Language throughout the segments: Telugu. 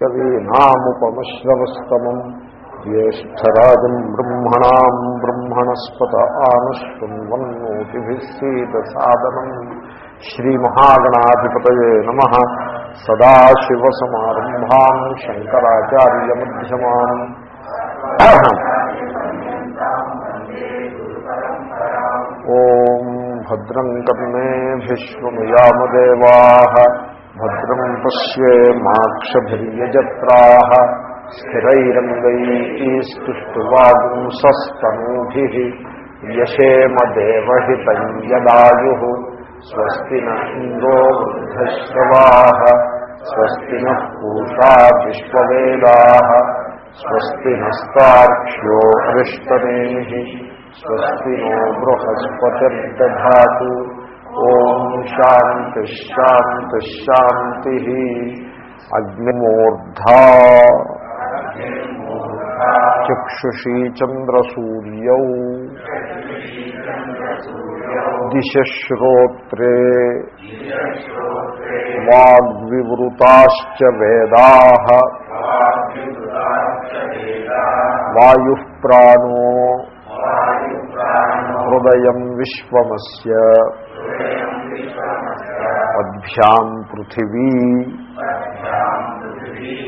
కవీనాముపమశ్రవస్తమం. జ్యేష్టరాజం బ్రహ్మణా బ్రహ్మణస్పత ఆనుష్ణ్వన్నోతిభిः సీదసాదనం శ్రీమహాగణాధిపతయే నమ. సదాశివసమారంభాం శంకరాచార్యమధ్యమాన్ ఓం భద్రం కర్ణేభిశ్వముయామదేవా భద్రం పశ్యేమాక్షభిర్యజత్రా స్థిరైరంగైస్తువాగుంసస్తనూభి యశేమదేవహితం యదాయు స్వస్తి న ఇంద్రో వృద్ధశ్రవా స్వస్తి న పూషా విశ్వవేదా స్వస్తి నస్తాక్ష్యో అరిష్టనేమి స్వస్తి నో బృహస్పతిర్దా ఓం శాంతి శాంతి శాంతి అగ్నిమూర్ధా చక్షుషీ చంద్రసూర్యౌ దిశ్రోత్రే వాగ్వివృతాశ్చ వేదా వాయు ప్రాణో హృదయం విశ్వమస్య పద్భ్యాం పృథివీ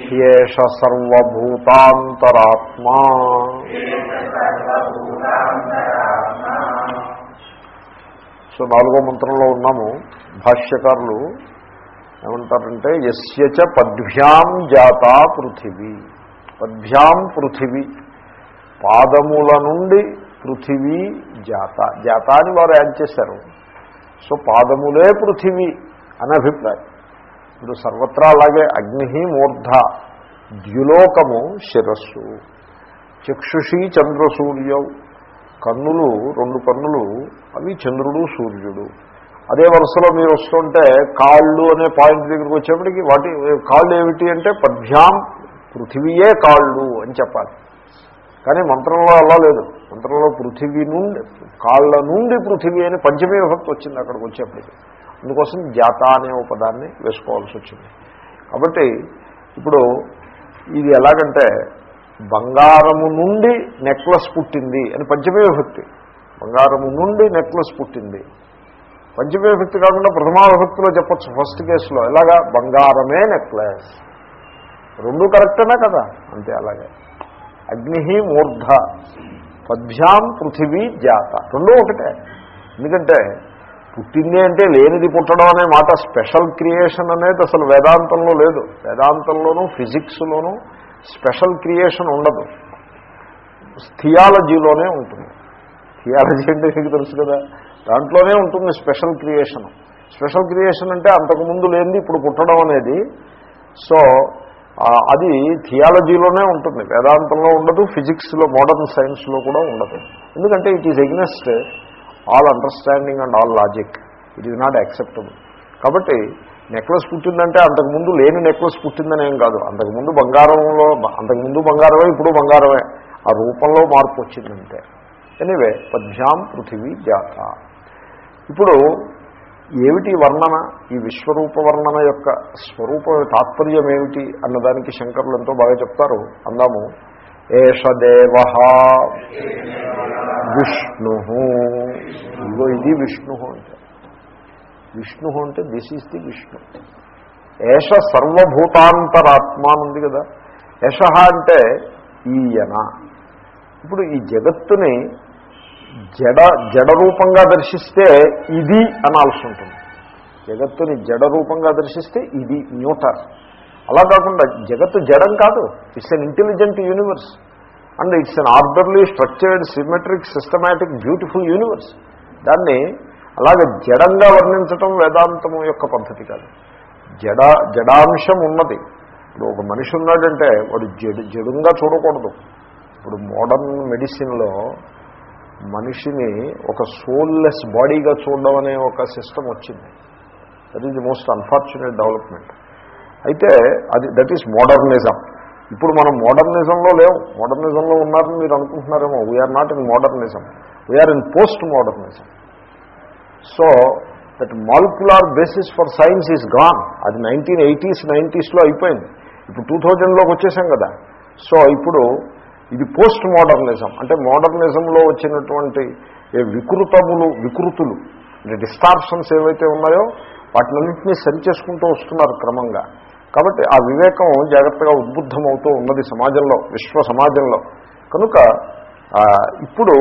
హ్యేష సర్వభూతాంతరాత్మా సో నాలుగో మంత్రంలో ఉన్నాము. భాష్యకారులు ఏమంటారంటే ఎస్యచ పద్భ్యాం జాతా పృథివీ. పద్భ్యాం పృథివీ. పాదముల నుండి పృథివీ జాత. జాత అని వారు యాడ్ చేశారు. సో పాదములే పృథివీ. అని అభిప్రాయం ఇప్పుడు సర్వత్రా అలాగే అగ్ని మూర్ధ ద్యులోకము శిరస్సు. చక్షుషి చంద్రసూర్యవు కన్నులు రెండు కన్నులు అవి చంద్రుడు సూర్యుడు. అదే వరుసలో మీరు వస్తుంటే కాళ్ళు అనే పాయింట్ దగ్గరికి వచ్చేప్పటికి వాటి కాళ్ళు ఏమిటి అంటే పద్భ్యాం పృథివీయే కాళ్ళు అని చెప్పాలి. కానీ మంత్రంలో అలా లేదు. మంత్రంలో పృథివీ నుండి కాళ్ళ నుండి పృథివీ అని పంచమీ విభక్తి వచ్చింది అక్కడికి వచ్చేప్పటికి. అందుకోసం జాత అనే ఒక పదాన్ని వేసుకోవాల్సి వచ్చింది. కాబట్టి ఇప్పుడు ఇది ఎలాగంటే బంగారము నుండి నెక్లెస్ పుట్టింది అని పంచమీ విభక్తి. బంగారము నుండి నెక్లెస్ పుట్టింది. పంచమీ విభక్తి కాకుండా ప్రథమా విభక్తిలో చెప్పచ్చు. ఫస్ట్ కేసులో ఎలాగా? బంగారమే నెక్లెస్ రెండు కరెక్టేనా కదా? అంతే అలాగే. అగ్ని మూర్ధ. పద్భ్యాం పృథివీ జాత. రెండూ ఒకటే. ఎందుకంటే పుట్టింది అంటే లేనిది పుట్టడం అనే మాట స్పెషల్ క్రియేషన్ అనేది అసలు వేదాంతంలో లేదు. వేదాంతంలోనూ ఫిజిక్స్లోనూ స్పెషల్ క్రియేషన్ ఉండదు. థియాలజీలోనే ఉంటుంది. థియాలజీ అంటే మీకు తెలుసు కదా దాంట్లోనే ఉంటుంది స్పెషల్ క్రియేషన్. స్పెషల్ క్రియేషన్ అంటే అంతకుముందు లేనిది ఇప్పుడు పుట్టడం అనేది. సో అది థియాలజీలోనే ఉంటుంది. వేదాంతంలో ఉండదు ఫిజిక్స్లో మోడర్న్ సైన్స్లో కూడా ఉండదు. ఎందుకంటే it is against all understanding and all logic. It is not acceptable కాబట్టి నెక్లెస్ పుట్టిందంటే అంతకుముందు లేని నెక్లెస్ పుట్టిందని ఏం కాదు. అంతకుముందు బంగారంలో అంతకుముందు బంగారమే ఇప్పుడు బంగారమే. ఆ రూపంలో మార్పు వచ్చిందంటే. ఎనివే పద్భ్యాం పృథివీ జాత. ఇప్పుడు ఏమిటి వర్ణన? ఈ విశ్వరూప వర్ణన యొక్క స్వరూప తాత్పర్యం ఏమిటి? అన్నదానికి శంకరులు ఎంతో బాగా చెప్తారు. అందాము ఏష దేవ విష్ణు ఇగో ఇది విష్ణు అంటే. విష్ణు అంటే దిస్ ఈస్ ది విష్ణు. ఏష సర్వభూతాంతరాత్మ ఉంది కదా. ఏష అంటే ఈయన. ఇప్పుడు ఈ జగత్తుని జడ జడ రూపంగా దర్శిస్తే ఇది అనాల్సి ఉంటుంది. జగత్తుని జడ రూపంగా దర్శిస్తే ఇది న్యూటర్ అలా కాకుండా జగత్తు జడం కాదు. It's an intelligent universe and it's an orderly structured symmetric systematic beautiful universe దాన్ని అలాగే జడంగా వర్ణించటం వేదాంతము యొక్క పద్ధతి కాదు. జడ జడాంశం ఉన్నది. ఇప్పుడు ఒక మనిషి ఉన్నాడంటే వాడు జడు జడుంగా చూడకూడదు. ఇప్పుడు మోడర్న్ మెడిసిన్లో మనిషిని ఒక సోల్లెస్ బాడీగా చూడడం అనే ఒక సిస్టమ్ వచ్చింది. That is the most unfortunate development అయితే అది దట్ ఈస్ మోడర్నిజం ఇప్పుడు మనం మోడర్నిజంలో లేవు మోడర్నిజంలో ఉన్నారని మీరు అనుకుంటున్నారేమో. We are not in modernism we are in post modernism so that molecular basis for science is gone అది నైన్టీన్ ఎయిటీస్ నైంటీస్లో అయిపోయింది. ఇప్పుడు టూ థౌజండ్లోకి వచ్చేసాం కదా. సో ఇప్పుడు ఇది పోస్ట్ మోడర్నిజం అంటే మోడర్నిజంలో వచ్చినటువంటి ఏ వికృతములు వికృతులు అంటే డిస్టార్షన్స్ ఏవైతే ఉన్నాయో వాటినన్నింటినీ సరి చేసుకుంటూ వస్తున్నారు క్రమంగా. కాబట్టి ఆ వివేకం జాగ్రత్తగా ఉద్బుద్ధమవుతూ ఉన్నది సమాజంలో విశ్వ సమాజంలో. కనుక ఇప్పుడు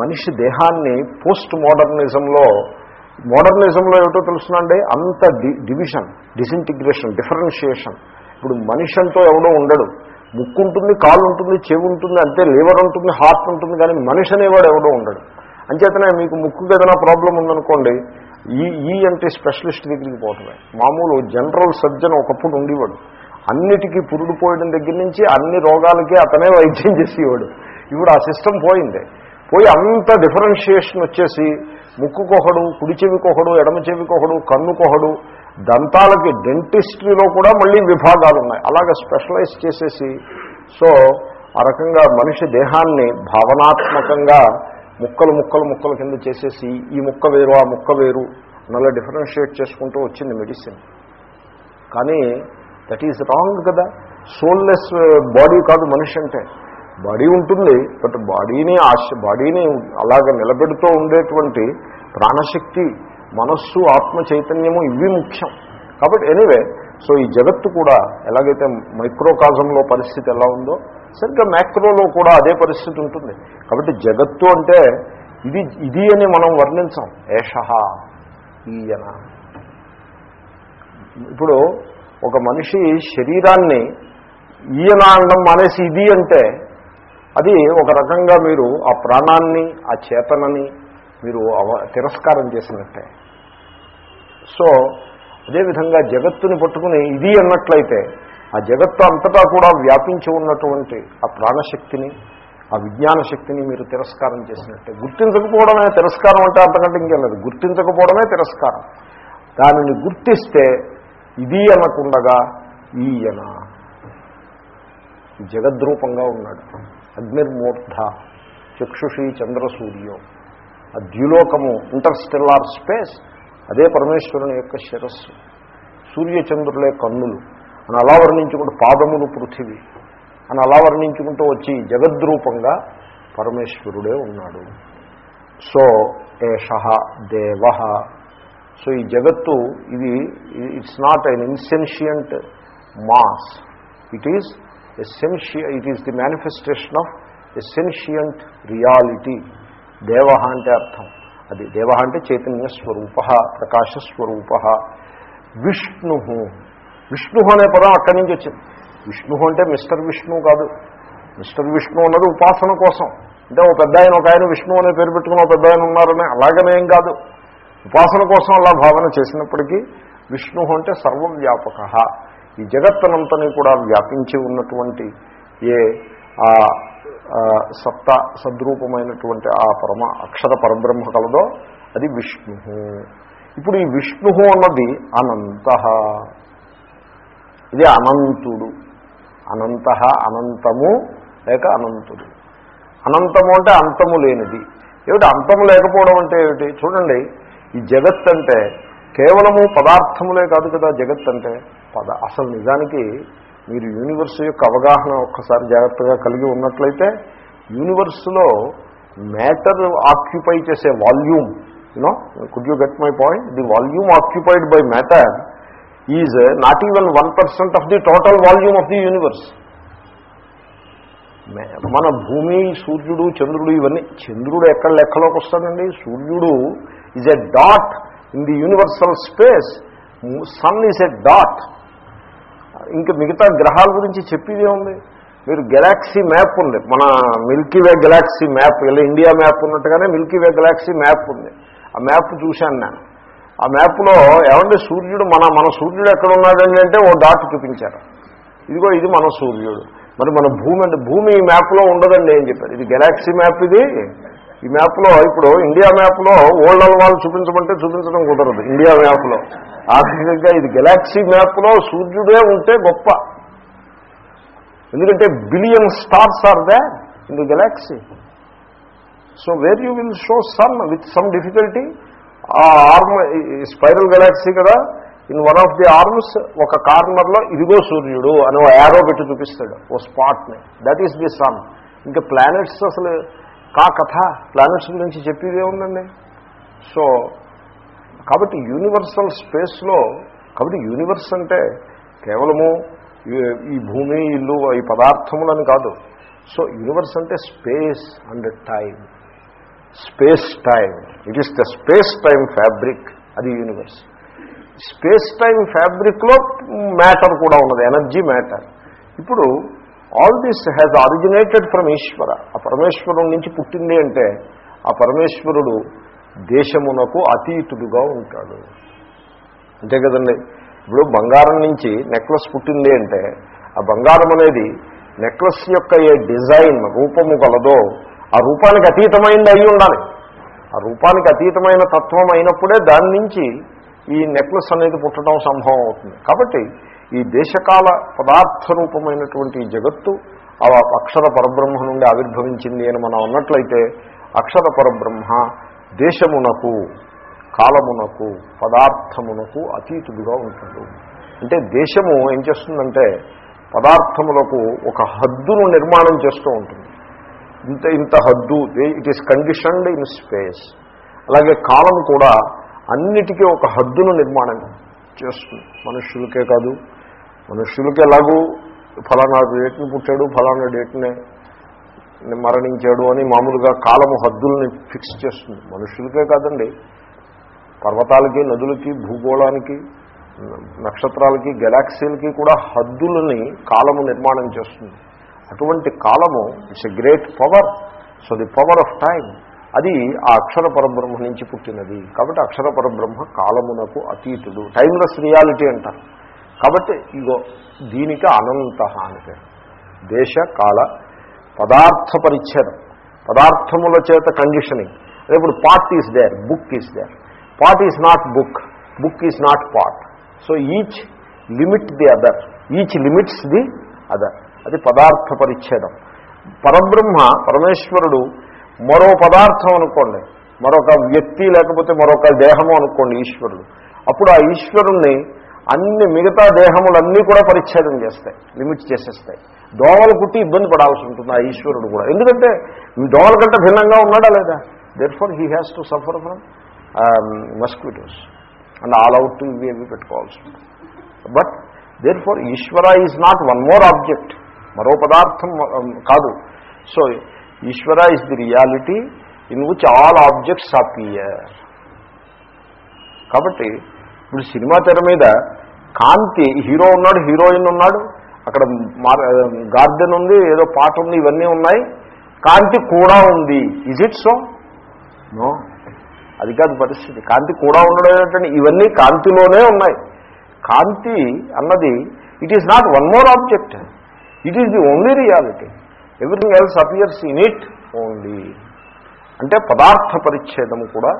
మనిషి దేహాన్ని పోస్ట్ మోడర్నిజంలో మోడర్నిజంలో ఏమిటో తెలుసునండి అంత డి డివిజన్ డిసింటిగ్రేషన్ డిఫరెన్షియేషన్. ఇప్పుడు మనిషి అంటూ ఎవడో ఉండడు. ముక్కు ఉంటుంది కాలు ఉంటుంది చెవి ఉంటుంది అంతే లివర్ ఉంటుంది హార్ట్ ఉంటుంది కానీ మనిషి అనేవాడు ఎవడో ఉండడు. అంచేతనే మీకు ముక్కుకి ఏదైనా ప్రాబ్లం ఉందనుకోండి ఈ ఈ అంటే స్పెషలిస్ట్ దగ్గరికి పోవటమే. మామూలు జనరల్ సర్జన్ ఒకప్పుడు ఉండేవాడు. అన్నిటికీ పురుడు పోయడం దగ్గర నుంచి అన్ని రోగాలకి అతనే వైద్యం చేసేవాడు. ఇప్పుడు ఆ సిస్టమ్ పోయింది. పోయి అంత డిఫరెన్షియేషన్ వచ్చేసి ముక్కుకొకడు కుడి చెవికొకడు ఎడమ చెవికొకడు కన్నుకొకడు దంతాలకి డెంటిస్ట్రీలో కూడా మళ్ళీ విభాగాలు ఉన్నాయి. అలాగే స్పెషలైజ్ చేసేసి సో ఆ రకంగా మనిషి దేహాన్ని భావనాత్మకంగా ముక్కలు ముక్కలు ముక్కల కింద చేసేసి ఈ ముక్క వేరు ఆ ముక్క వేరు నల్ల డిఫరెన్షియేట్ చేసుకుంటూ వచ్చింది మెడిసిన్ కానీ దట్ ఈజ్ రాంగ్ కదా. సోల్లెస్ బాడీ uh, కాదు మనిషి అంటే. బాడీ ఉంటుంది బట్ బాడీని ఆశ బాడీని అలాగ నిలబెడుతూ ఉండేటువంటి ప్రాణశక్తి మనస్సు ఆత్మ చైతన్యము ఇవి ముఖ్యం. కాబట్టి ఎనీవే సో ఈ జగత్తు కూడా ఎలాగైతే మైక్రోకాజంలో పరిస్థితి ఎలా ఉందో సరిగ్గా మ్యాక్రోలో కూడా అదే పరిస్థితి ఉంటుంది. కాబట్టి జగత్తు అంటే ఇది ఇది అని మనం వర్ణించాం. ఏష ఈయన. ఇప్పుడు ఒక మనిషి శరీరాన్ని ఈయన అనడం మానేసి ఇది అంటే అది ఒక రకంగా మీరు ఆ ప్రాణాన్ని ఆ చేతనని మీరు అవ తిరస్కారం చేసినట్టే. సో అదేవిధంగా జగత్తుని పట్టుకుని ఇది అన్నట్లయితే ఆ జగత్తు అంతటా కూడా వ్యాపించి ఉన్నటువంటి ఆ ప్రాణశక్తిని ఆ విజ్ఞాన శక్తిని మీరు తిరస్కారం చేసినట్టే. గుర్తించకపోవడమే తిరస్కారం అంటే అంతకంటే ఇంకేం లేదు. గుర్తించకపోవడమే తిరస్కారం. దానిని గుర్తిస్తే ఇది అనకుండగా ఈయన. జగద్రూపంగా ఉన్నాడు. అగ్నిర్మూర్ధ చక్షుషి చంద్రసూర్యో. ఆ ద్యులోకము ఇంటర్స్టెల్లార్ స్పేస్ అదే పరమేశ్వరుని యొక్క శిరస్సు. సూర్యచంద్రులే కన్నులు. అని అలా వర్ణించుకుంటూ పాదములు పృథివీ అని అలా వర్ణించుకుంటూ వచ్చి జగద్రూపంగా పరమేశ్వరుడే ఉన్నాడు. సో ఏష దేవ. సో ఈ జగత్తు ఇది it's not an insentient mass it is ఎసెన్షియ it is the manifestation of a sentient reality Deva అంటే అర్థం. అది దేవ అంటే చైతన్య స్వరూప ప్రకాశస్వరూప విష్ణు విష్ణు అనే పదం అక్కడి నుంచి వచ్చింది. విష్ణు అంటే మిస్టర్ విష్ణు కాదు. మిస్టర్ విష్ణు అన్నది ఉపాసన కోసం. అంటే ఒక పెద్ద ఆయన ఒక ఆయన విష్ణు అనే పేరు పెట్టుకుని ఒక పెద్ద ఆయన ఉన్నారని అలాగనేం కాదు. ఉపాసన కోసం అలా భావన చేసినప్పటికీ విష్ణు అంటే సర్వవ్యాపక. ఈ జగత్తనంతని కూడా వ్యాపించి ఉన్నటువంటి ఏ ఆ ఆ సత్త సద్రూపమైనటువంటి ఆ పరమ అక్షర పరబ్రహ్మ కలదో అది విష్ణు. ఇప్పుడు ఈ విష్ణు అన్నది అనంత. ఇది అనంతుడు. అనంత అనంతము లేక అనంతుడు. అనంతము అంటే అంతము లేనిది. ఏమిటి అంతము లేకపోవడం అంటే ఏమిటి? చూడండి ఈ జగత్ అంటే కేవలము పదార్థములే కాదు కదా జగత్ అంటే? పద అసలు నిజానికి మీరు యూనివర్స్ యొక్క అవగాహన ఒక్కసారి జాగ్రత్తగా కలిగి ఉన్నట్లయితే యూనివర్స్లో మ్యాటర్ ఆక్యుపై చేసే volume you know could you get my point the volume occupied by matter is not even one percent of the total volume of the universe మన భూమి సూర్యుడు చంద్రుడు ఇవన్నీ చంద్రుడు ఎక్కడ లెక్కలోకి వస్తాడండి? సూర్యుడు is a dot in the universal space sun is a dot ఇంకా మిగతా గ్రహాల గురించి చెప్పేదే ఉంది మీరు గెలాక్సీ మ్యాప్ ఉంది. మన మిల్కీవే గెలాక్సీ మ్యాప్ ఇలా ఇండియా మ్యాప్ ఉన్నట్టుగానే మిల్కీవే గెలాక్సీ మ్యాప్ ఉంది. ఆ మ్యాప్ చూశాను నేను. ఆ మ్యాప్లో ఏమంటే సూర్యుడు మన మన సూర్యుడు ఎక్కడ ఉన్నాడండి అంటే ఓ డాట్ చూపించారు. ఇదిగో ఇది మన సూర్యుడు. మరి మన భూమి అంటే భూమి ఈ మ్యాప్లో ఉండదండి అని చెప్పారు. ఇది గెలాక్సీ మ్యాప్ ఇది. ఈ మ్యాప్లో ఇప్పుడు ఇండియా మ్యాప్లో ఓల్డ్ వాళ్ళు చూపించమంటే చూపించడం కుదరదు ఇండియా మ్యాప్లో. ఆఖరిగా ఇది గెలాక్సీ మ్యాప్లో సూర్యుడే ఉంటే గొప్ప. ఎందుకంటే billion stars are they in the galaxy. So where you will show sun with some difficulty? ఆ ఆర్మ్ స్పైరల్ గెలాక్సీ కదా in one of the arms ఒక కార్నర్లో ఇదిగో సూర్యుడు అని ఓ యారో పెట్టి చూపిస్తాడు ఓ స్పాట్ని దట్ ఈస్ ది సన్ ఇంకా ప్లానెట్స్ అసలు కా కథ? ప్లానెట్స్ గురించి చెప్పేది ఏముందండి? సో కాబట్టి యూనివర్సల్ స్పేస్లో కాబట్టి యూనివర్స్ అంటే కేవలము ఈ- ఈ భూమి ఇల్లు ఈ పదార్థములని కాదు. సో యూనివర్స్ అంటే space and time space time it is the space time fabric. అది యూనివర్స్. స్పేస్ టైం ఫ్యాబ్రిక్లో మ్యాటర్ కూడా ఉన్నది. Energy matter. ఇప్పుడు all this has originated from Ishvara. ఆ పరమేశ్వరుడు నుంచి పుట్టింది అంటే ఆ పరమేశ్వరుడు దేశమునకు అతీతుడుగా ఉంటాడు. అంతే కదండి. ఇప్పుడు బంగారం నుంచి నెక్లెస్ పుట్టింది అంటే ఆ బంగారం అనేది నెక్లెస్ యొక్క ఏ డిజైన్ రూపము కలదో ఆ రూపానికి అతీతమైంది అయి ఉండాలి. ఆ రూపానికి అతీతమైన తత్వం అయినప్పుడే దాని నుంచి ఈ నెక్లెస్ అనేది పుట్టడం సంభవం అవుతుంది. కాబట్టి ఈ దేశకాల పదార్థ రూపమైనటువంటి జగత్తు ఆ అక్షర పరబ్రహ్మ నుండి ఆవిర్భవించింది అని మనం అన్నట్లయితే అక్షర పరబ్రహ్మ దేశమునకు కాలమునకు పదార్థమునకు అతీతుడుగా ఉంటాడు. అంటే దేశము ఏం చేస్తుందంటే పదార్థములకు ఒక హద్దును నిర్మాణం చేస్తూ ఉంటుంది. ఇంత ఇంత హద్దు. It is conditioned in space అలాగే కాలం కూడా అన్నిటికీ ఒక హద్దును నిర్మాణం చేస్తుంది. మనుష్యులకే కాదు. మనుష్యులకి ఎలాగూ ఫలానా డేట్ని పుట్టాడు ఫలానా డేట్ని మరణించాడు అని మామూలుగా కాలము హద్దుల్ని ఫిక్స్ చేస్తుంది. మనుష్యులకే కాదండి. పర్వతాలకి నదులకి భూగోళానికి నక్షత్రాలకి గెలాక్సీలకి కూడా హద్దులని కాలము నిర్మాణం చేస్తుంది. అటువంటి కాలము it's a great power so the power of time అది ఆ అక్షర పరబ్రహ్మ నుంచి పుట్టినది. కాబట్టి అక్షర పరబ్రహ్మ కాలమునకు అతీతుడు. టైమ్లెస్ రియాలిటీ అంటారు. కాబట్టి ఇగో దీనికి అనంత అని పేరు. దేశ కాల పదార్థ పరిచ్ఛేదం. పదార్థముల చేత కండిషనింగ్ అదే ఇప్పుడు part is there book is there part is not book book is not part so each limit the other each limits the other అది పదార్థ పరిచ్ఛేదం. పరబ్రహ్మ పరమేశ్వరుడు మరో పదార్థం అనుకోండి. మరొక వ్యక్తి లేకపోతే మరొక దేహము అనుకోండి ఈశ్వరుడు. అప్పుడు ఆ ఈశ్వరుణ్ణి అన్ని మిగతా దేహములన్నీ కూడా పరిచ్ఛేదం చేస్తాయి లిమిట్ చేసేస్తాయి. దోమలు కుట్టి ఇబ్బంది పడాల్సి ఉంటుంది ఆ ఈశ్వరుడు కూడా. ఎందుకంటే దోమల కంటే భిన్నంగా ఉన్నాడా లేదా? That for he has to suffer from mosquitoes and all out ఇవి ఇవి పెట్టుకోవాల్సి ఉంటుంది. But there for Ishvara is not one more object మరో పదార్థం కాదు. So Ishvara is the reality in which all objects appear కాబట్టి ఇప్పుడు సినిమా తెర మీద కాంతి హీరో ఉన్నాడు హీరోయిన్ ఉన్నాడు అక్కడ గార్డెన్ ఉంది ఏదో పాట ఉంది ఇవన్నీ ఉన్నాయి కాంతి కూడా ఉంది. ఇజ్ ఇట్ సో నో అది కాదు పరిస్థితి. కాంతి కూడా ఉండడం ఏంటంటే ఇవన్నీ కాంతిలోనే ఉన్నాయి. కాంతి అన్నది it is not one more object it is the only reality everything else appears in it only అంటే పదార్థ పరిచ్ఛేదము కూడా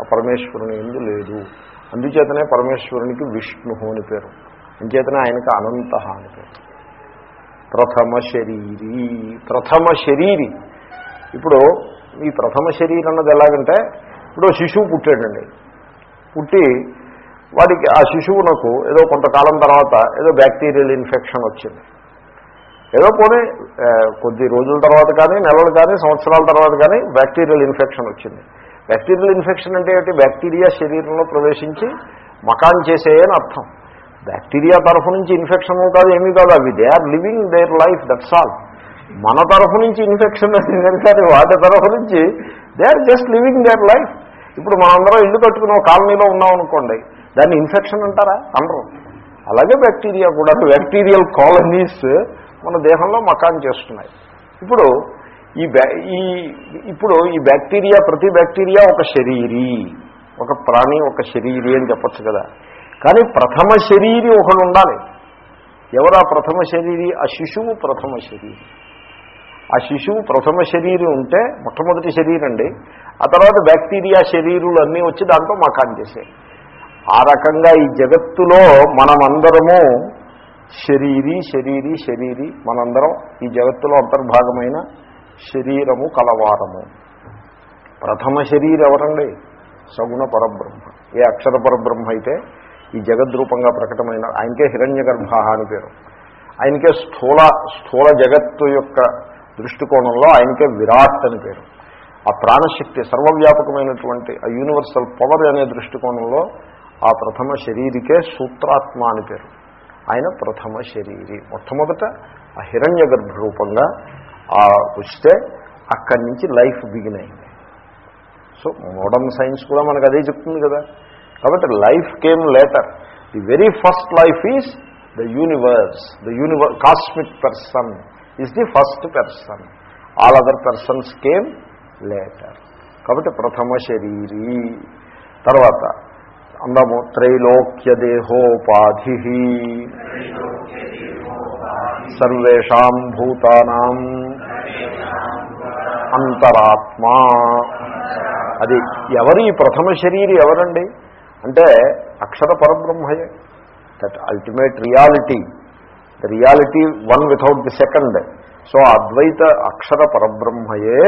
ఆ పరమేశ్వరుని ఎందు లేదు. అందుచేతనే పరమేశ్వరునికి విష్ణు అని పేరు. అంచేతనే ఆయనకు అనంత అని పేరు. ప్రథమ శరీరి ప్రథమ శరీరి. ఇప్పుడు ఈ ప్రథమ శరీరం అన్నది ఎలాగంటే ఇప్పుడు శిశువు పుట్టాడండి పుట్టి వాడికి ఆ శిశువునకు ఏదో కొంతకాలం తర్వాత ఏదో బ్యాక్టీరియల్ ఇన్ఫెక్షన్ వచ్చింది. ఏదో పోనీ కొద్ది రోజుల తర్వాత కానీ నెలలు కానీ సంవత్సరాల తర్వాత కానీ బ్యాక్టీరియల్ ఇన్ఫెక్షన్ వచ్చింది. బ్యాక్టీరియల్ ఇన్ఫెక్షన్ అంటే ఏంటి బ్యాక్టీరియా శరీరంలో ప్రవేశించి మకాన్ చేసేయని అర్థం. బ్యాక్టీరియా తరఫు నుంచి ఇన్ఫెక్షన్ కాదు ఏమీ కాదు అవి. They are living their life that's all మన తరఫు నుంచి ఇన్ఫెక్షన్ కానీ వాటి తరఫు నుంచి they are just living their life ఇప్పుడు మనందరం ఇల్లు కట్టుకుని ఒక కాలనీలో ఉన్నాం అనుకోండి దాన్ని ఇన్ఫెక్షన్ అంటారా? అనరు. అలాగే బ్యాక్టీరియా కూడా బ్యాక్టీరియల్ కాలనీస్ మన దేహంలో మకాన్ చేస్తున్నాయి. ఇప్పుడు ఈ బ్యా ఈ ఇప్పుడు ఈ బ్యాక్టీరియా ప్రతి బ్యాక్టీరియా ఒక శరీరీ ఒక ప్రాణి ఒక శరీరీ అని చెప్పచ్చు కదా. కానీ ప్రథమ శరీరి ఒకడు ఉండాలి. ఎవరా ప్రథమ శరీరి? ఆ శిశువు ప్రథమ శరీరి. ఆ శిశువు ప్రథమ శరీరం ఉంటే మొట్టమొదటి శరీరం అండి ఆ తర్వాత బ్యాక్టీరియా శరీరులు అన్నీ వచ్చి దాంట్లో మకాన్ చేసాయి. ఆ రకంగా ఈ జగత్తులో మనమందరము శరీరీ శరీరీ శరీరీ. మనందరం ఈ జగత్తులో అంతర్భాగమైన శరీరము కలవారము. ప్రథమ శరీరం ఎవరండి? సగుణ పరబ్రహ్మ. ఏ అక్షర పరబ్రహ్మ అయితే ఈ జగద్రూపంగా ప్రకటమైన ఆయనకే హిరణ్య గర్భ అని పేరు. ఆయనకే స్థూల స్థూల జగత్తు యొక్క దృష్టికోణంలో ఆయనకే విరాట్ అని పేరు. ఆ ప్రాణశక్తి సర్వవ్యాపకమైనటువంటి ఆ యూనివర్సల్ పవర్ అనే దృష్టికోణంలో ఆ ప్రథమ శరీరికే సూత్రాత్మ అని పేరు. ఆయన ప్రథమ శరీరి. మొట్టమొదట ఆ హిరణ్య గర్భరూపంగా ఆ వస్తే అక్కడి నుంచి లైఫ్ బిగిన్ అయింది. సో మోడర్న్ సైన్స్ కూడా మనకు అదే చెప్తుంది కదా. కాబట్టి life came later. The very first life is the universe. The universe cosmic person is the first person. All other persons came later. కాబట్టి ప్రథమ శరీరీ. తర్వాత అందాము త్రైలోక్య దేహోపాధి సర్వేషాం భూతానాం అంతరాత్మా. అది ఎవరి ప్రథమ శరీరి ఎవరండి? అంటే అక్షర పరబ్రహ్మయే. That ultimate reality the reality one without the second so అద్వైత అక్షర పరబ్రహ్మయే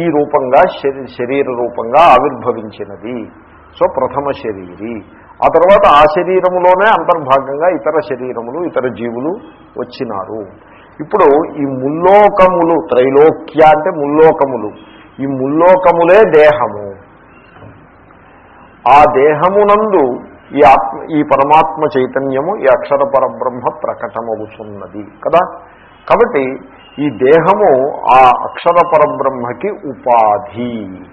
ఈ రూపంగా శరీర రూపంగా ఆవిర్భవించినది. సో ప్రథమ శరీరి. ఆ తర్వాత ఆ శరీరములోనే అంతర్భాగంగా ఇతర శరీరములు ఇతర జీవులు వచ్చినారు. ఇప్పుడు ఈ ముల్లోకములు త్రైలోక్య అంటే ముల్లోకములు ఈ ముల్లోకములే దేహము. ఆ దేహమునందు ఈ ఆత్మ ఈ పరమాత్మ చైతన్యము ఈ అక్షర పరబ్రహ్మ ప్రకటమవుతున్నది కదా? కాబట్టి ఈ దేహము ఆ అక్షర పరబ్రహ్మకి ఉపాధి.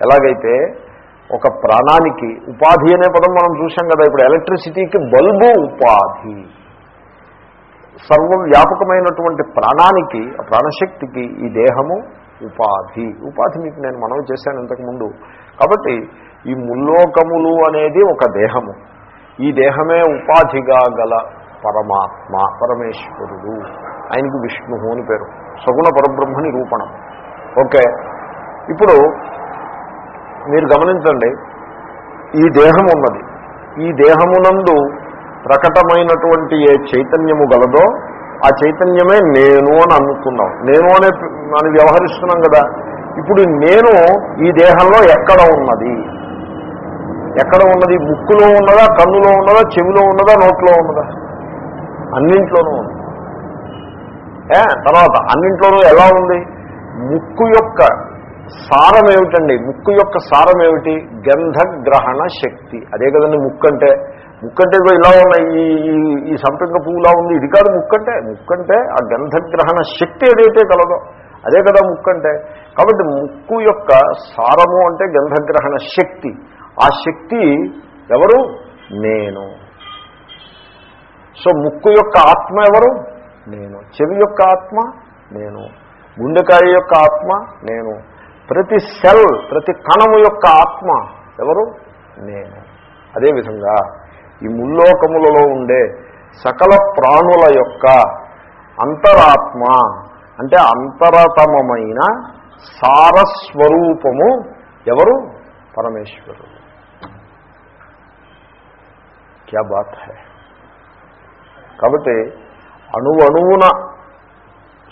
ఎలాగైతే ఒక ప్రాణానికి ఉపాధి అనే పదం మనం చూసాం కదా ఇప్పుడు ఎలక్ట్రిసిటీకి బల్బు ఉపాధి. సర్వవ్యాపకమైనటువంటి ప్రాణానికి ప్రాణశక్తికి ఈ దేహము ఉపాధి. ఉపాధి మీకు నేను మనవి చేశాను ఇంతకుముందు. కాబట్టి ఈ ముల్లోకములు అనేది ఒక దేహము. ఈ దేహమే ఉపాధిగా గల పరమాత్మ పరమేశ్వరుడు. ఆయనకి విష్ణు అని పేరు. సగుణ పరబ్రహ్మ నిరూపణం. ఓకే. ఇప్పుడు మీరు గమనించండి ఈ దేహం ఉన్నది. ఈ దేహమునందు ప్రకటమైనటువంటి ఏ చైతన్యము గలదో ఆ చైతన్యమే నేను అని అనుకున్నాం. నేను అనే అని వ్యవహరిస్తున్నాం కదా. ఇప్పుడు నేను ఈ దేహంలో ఎక్కడ ఉన్నది? ఎక్కడ ఉన్నది? ముక్కులో ఉన్నదా? కన్నులో ఉన్నదా? చెవిలో ఉన్నదా? నోట్లో ఉన్నదా? అన్నింట్లోనూ ఉంది. ఏ తర్వాత అన్నింట్లోనూ ఎలా ఉంది? ముక్కు యొక్క సారం ఏమిటండి ముక్కు యొక్క సారం ఏమిటి గంధగ్రహణ శక్తి. అదే కదండి ముక్కు అంటే ఇలా ఉన్నాయి. ఈ ఈ- సంపంగ సంపెంగ పువ్వులా ఉంది. ఇది కాదు ముక్కంటే. ముక్కంటే ఆ గంధగ్రహణ శక్తి ఏదైతే కలదో అదే కదా ముక్కు అంటే కాబట్టి ముక్కు యొక్క సారము అంటే గంధగ్రహణ శక్తి. ఆ శక్తి ఎవరు? నేను. సో ముక్కు యొక్క ఆత్మ ఎవరు? నేను. చెవి యొక్క ఆత్మ? నేను. గుండెకాయ యొక్క ఆత్మ? నేను. ప్రతి సెల్ ప్రతి కణము యొక్క ఆత్మ ఎవరు? నేను. అదేవిధంగా ఈ ముల్లోకములలో ఉండే సకల ప్రాణుల యొక్క అంతరాత్మ అంటే అంతరతమమైన సారస్వరూపము ఎవరు? పరమేశ్వరుడు. క్యా బాత్ హై? కాబట్టి అణువు అణువున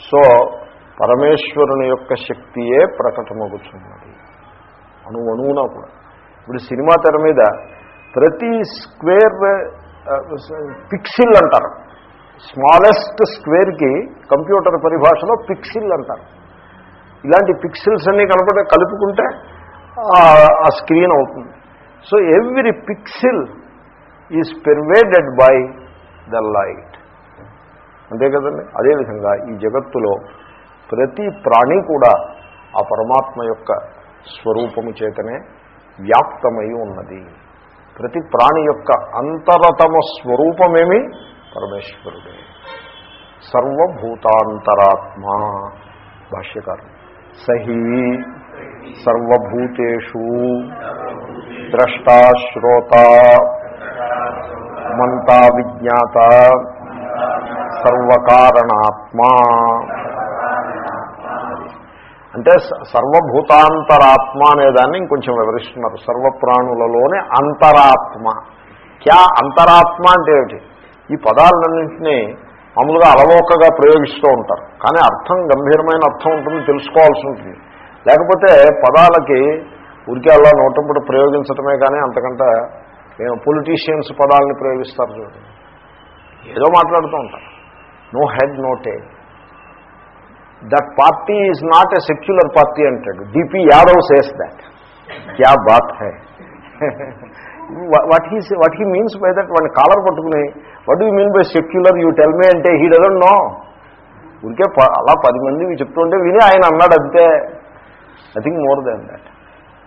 సో పరమేశ్వరుని యొక్క శక్తియే ప్రకటమగుతున్నది అణువు అణువున కూడా. ఇప్పుడు సినిమా తెర మీద ప్రతి స్క్వేర్ పిక్సిల్ అంటారు. స్మాలెస్ట్ స్క్వేర్కి కంప్యూటర్ పరిభాషలో పిక్సిల్ అంటారు. ఇలాంటి పిక్సిల్స్ అన్నీ కనపడే కలుపుకుంటే ఆ- ఆ స్క్రీన్ అవుతుంది. So every pixel is pervaded by the light. అంతే కదండి? అదేవిధంగా ఈ జగత్తులో ప్రతి ప్రాణి కూడా ఆ పరమాత్మ యొక్క స్వరూపము చేతనే వ్యాప్తమై ఉన్నది. ప్రతి ప్రాణి యొక్క అంతరతమ స్వరూపమేమి? పరమేశ్వరుడే. సర్వభూతాంతరాత్మ. భాష్యకారు సహీ సర్వభూతూ ద్రష్టాశ్రోత. మంతా విజ్ఞాత. సర్వకారణాత్మా. అంటే స- సర్వభూతాంతరాత్మ అనేదాన్ని ఇంకొంచెం వివరిస్తున్నారు. సర్వప్రాణులలోనే అంతరాత్మ. క్యా అంతరాత్మ అంటే ఏమిటి? ఈ పదాలన్నింటినీ మామూలుగా అలవోకగా ప్రయోగిస్తూ ఉంటారు. కానీ అర్థం గంభీరమైన అర్థం ఉంటుంది తెలుసుకోవాల్సి ఉంటుంది. లేకపోతే పదాలకి ఊరికే అలా నోటంపుడు ప్రయోగించటమే కానీ అంతకంటే మేము పొలిటీషియన్స్ పదాలని ప్రయోగిస్తారు చూడండి. ఏదో మాట్లాడుతూ ఉంటారు. No head no tail that party is not a secular party అంటాడు డిపి యాదవ్ సేస్ దాట్ క్యా బాత్ high what he what he means by that వాడిని కాలర్ పట్టుకుని what you mean by secular you tell me అంటే హీ డజంట్ నో ఊరికే ప- అలా పది మంది చెప్తుంటే విని ఆయన అన్నాడు అంతే నథింగ్ మోర్ దాన్ దాట్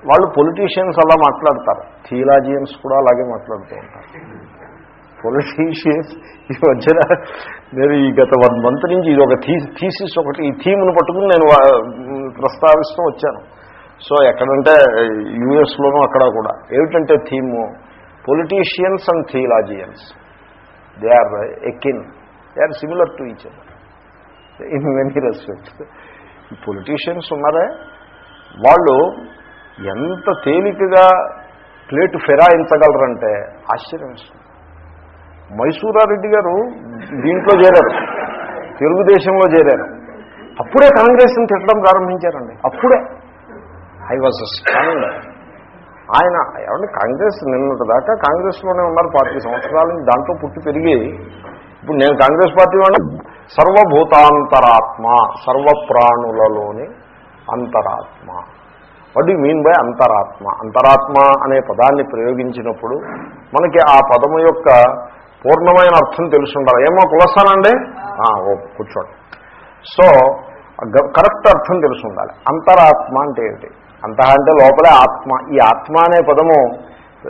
వాళ్ళు పొలిటీషియన్స్ అలా మాట్లాడతారు థియలాజియన్స్ కూడా అలాగే మాట్లాడుతూ ఉంటారు పొలిటీషియన్స్ ఈ మధ్యన నేను ఈ గత వన్ మంత్ నుంచి ఇది ఒక థీ థీసిస్ ఒకటి ఈ థీమ్ను పట్టుకుని నేను వా- ప్రస్తావిస్తూ వచ్చాను. సో ఎక్కడంటే యూఎస్లోనూ అక్కడ కూడా. ఏమిటంటే theme? Politicians and theologians they are akin. They are similar to each other. In many respects ఈ పొలిటీషియన్స్ ఉన్నారే? వాళ్ళు ఎంత తేలికగా ప్లేటు ఫిరాయించగలరంటే ఆశ్చర్యం ఇస్తుంది మైసూరారెడ్డి గారు దీంట్లో చేరారు. తెలుగుదేశంలో చేరారు. అప్పుడే కాంగ్రెస్ని తిట్టడం ప్రారంభించారండి. అప్పుడే. ఐ వాజ్ స్టాండ్ ఆయన ఏమంటే కాంగ్రెస్ నిన్నటి దాకా కాంగ్రెస్లోనే ఉన్నారు పార్టీ సంవత్సరాల నుంచి దాంట్లో పుట్టి పెరిగి ఇప్పుడు నేను కాంగ్రెస్ పార్టీ వాడిని. సర్వభూతాంతరాత్మ సర్వప్రాణులలోని అంతరాత్మ. వడ్ యూ మీన్ బై అంతరాత్మ? అంతరాత్మ అనే పదాన్ని ప్రయోగించినప్పుడు మనకి ఆ పదము యొక్క పూర్ణమైన అర్థం తెలుసుండాలి. ఏమో కులస్తానండి ఆ, ఓ కూర్చోండి. సో కరెక్ట్ అర్థం తెలిసి ఉండాలి అంతరాత్మ అంటే ఏంటి? అంత అంటే లోపలే ఆత్మ. ఈ ఆత్మ అనే పదము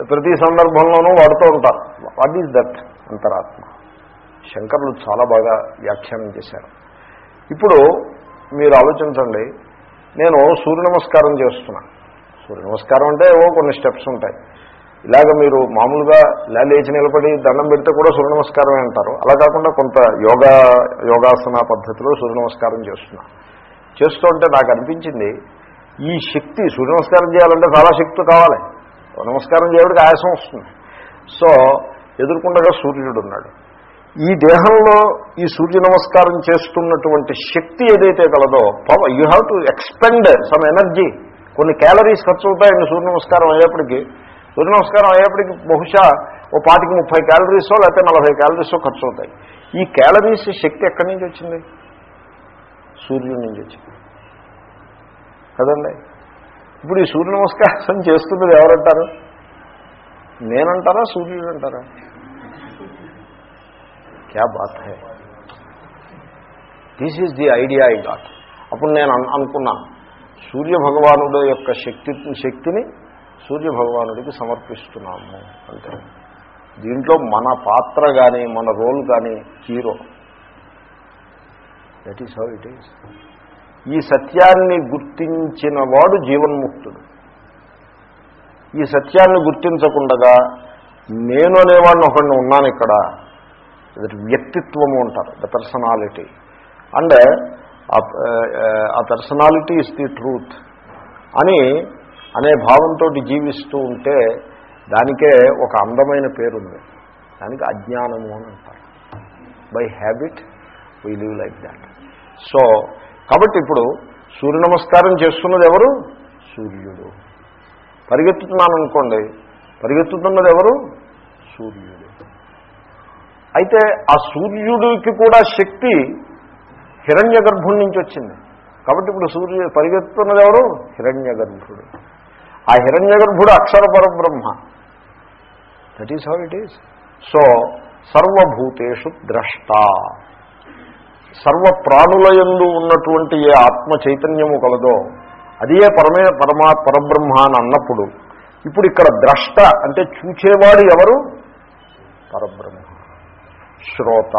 ప్రతి సందర్భంలోనూ వాడుతూ ఉంటారు. What is that? అంతరాత్మ. శంకర్లు చాలా బాగా వ్యాఖ్యానం చేశారు. ఇప్పుడు మీరు ఆలోచించండి. నేను సూర్య నమస్కారం చేస్తున్నా సూర్య నమస్కారం అంటే ఏవో కొన్ని స్టెప్స్ ఉంటాయి. ఇలాగ మీరు మామూలుగా ఇలా లేచి నిలబడి దండం పెడితే కూడా సూర్య నమస్కారమే అంటారు. అలా కాకుండా కొంత యోగా యోగాసన పద్ధతిలో సూర్య నమస్కారం చేస్తున్నా చేస్తుంటే నాకు అనిపించింది ఈ శక్తి సూర్య నమస్కారం చేయాలంటే చాలా శక్తి కావాలి. నమస్కారం చేయడానికి ఆయాసం వస్తుంది. సో ఎదుర్కొండగా సూర్యుడు ఉన్నాడు. ఈ దేహంలో ఈ సూర్య నమస్కారం చేస్తున్నటువంటి శక్తి ఏదైతే కలదో power you have to expend some energy కొన్ని క్యాలరీస్ ఖర్చు అవుతాయండి సూర్య నమస్కారం అయ్యేప్పటికీ సూర్య నమస్కారం అయ్యేప్పటికి బహుశా ఓ పాతికి ముప్పై క్యాలరీసో లేకపోతే నలభై క్యాలరీసో ఖర్చు అవుతాయి ఈ క్యాలరీస్ శక్తి ఎక్కడి నుంచి వచ్చింది? సూర్యుడి నుంచి వచ్చింది. కదండి? ఇప్పుడు ఈ సూర్య నమస్కారం చేస్తున్నది ఎవరంటారు? నేనంటారా? సూర్యుడు అంటారా క్యా బాత్ high? This is the idea I got అప్పుడు నేను అనుకున్నాను. సూర్య భగవానుడు యొక్క శక్తి శక్తిని సూర్య భగవానుడికి సమర్పిస్తున్నాము అంటే. దీంట్లో మన పాత్ర కానీ మన రోల్ కానీ hero. That is how it is ఈ సత్యాన్ని గుర్తించిన వాడు జీవన్ముక్తుడు. ఈ సత్యాన్ని గుర్తించకుండగా నేను అనేవాడిని ఒకడిని ఉన్నాను ఇక్కడ. వ్యక్తిత్వము అంటారు ద పర్సనాలిటీ. అండ్ ఆ పర్సనాలిటీ ఇస్ ది ట్రూత్ అని అనే భావంతో జీవిస్తూ ఉంటే దానికే ఒక అందమైన పేరుంది. దానికి అజ్ఞానము అని అంటారు. By habit we live like that so కాబట్టి ఇప్పుడు సూర్య నమస్కారం చేస్తున్నది ఎవరు? సూర్యుడు. పరిగెత్తుతున్నాను అనుకోండి. పరిగెత్తుతున్నది ఎవరు? సూర్యుడు. అయితే ఆ సూర్యుడికి కూడా శక్తి హిరణ్య గర్భుడి నుంచి వచ్చింది. కాబట్టి ఇప్పుడు సూర్యుడు పరిగెత్తుతున్నది ఎవరు? హిరణ్య గర్భుడు ఆ హిరణ్య గర్భుడు అక్షర పరబ్రహ్మ. That is how it is so సర్వభూతేషు ద్రష్ట. సర్వ ప్రాణులయందు ఉన్నటువంటి ఏ ఆత్మ చైతన్యము కలదో అదే పరమే పరమా పరబ్రహ్మ అని అన్నప్పుడు ఇప్పుడు ఇక్కడ ద్రష్ట అంటే చూచేవాడు ఎవరు? పరబ్రహ్మ. శ్రోత.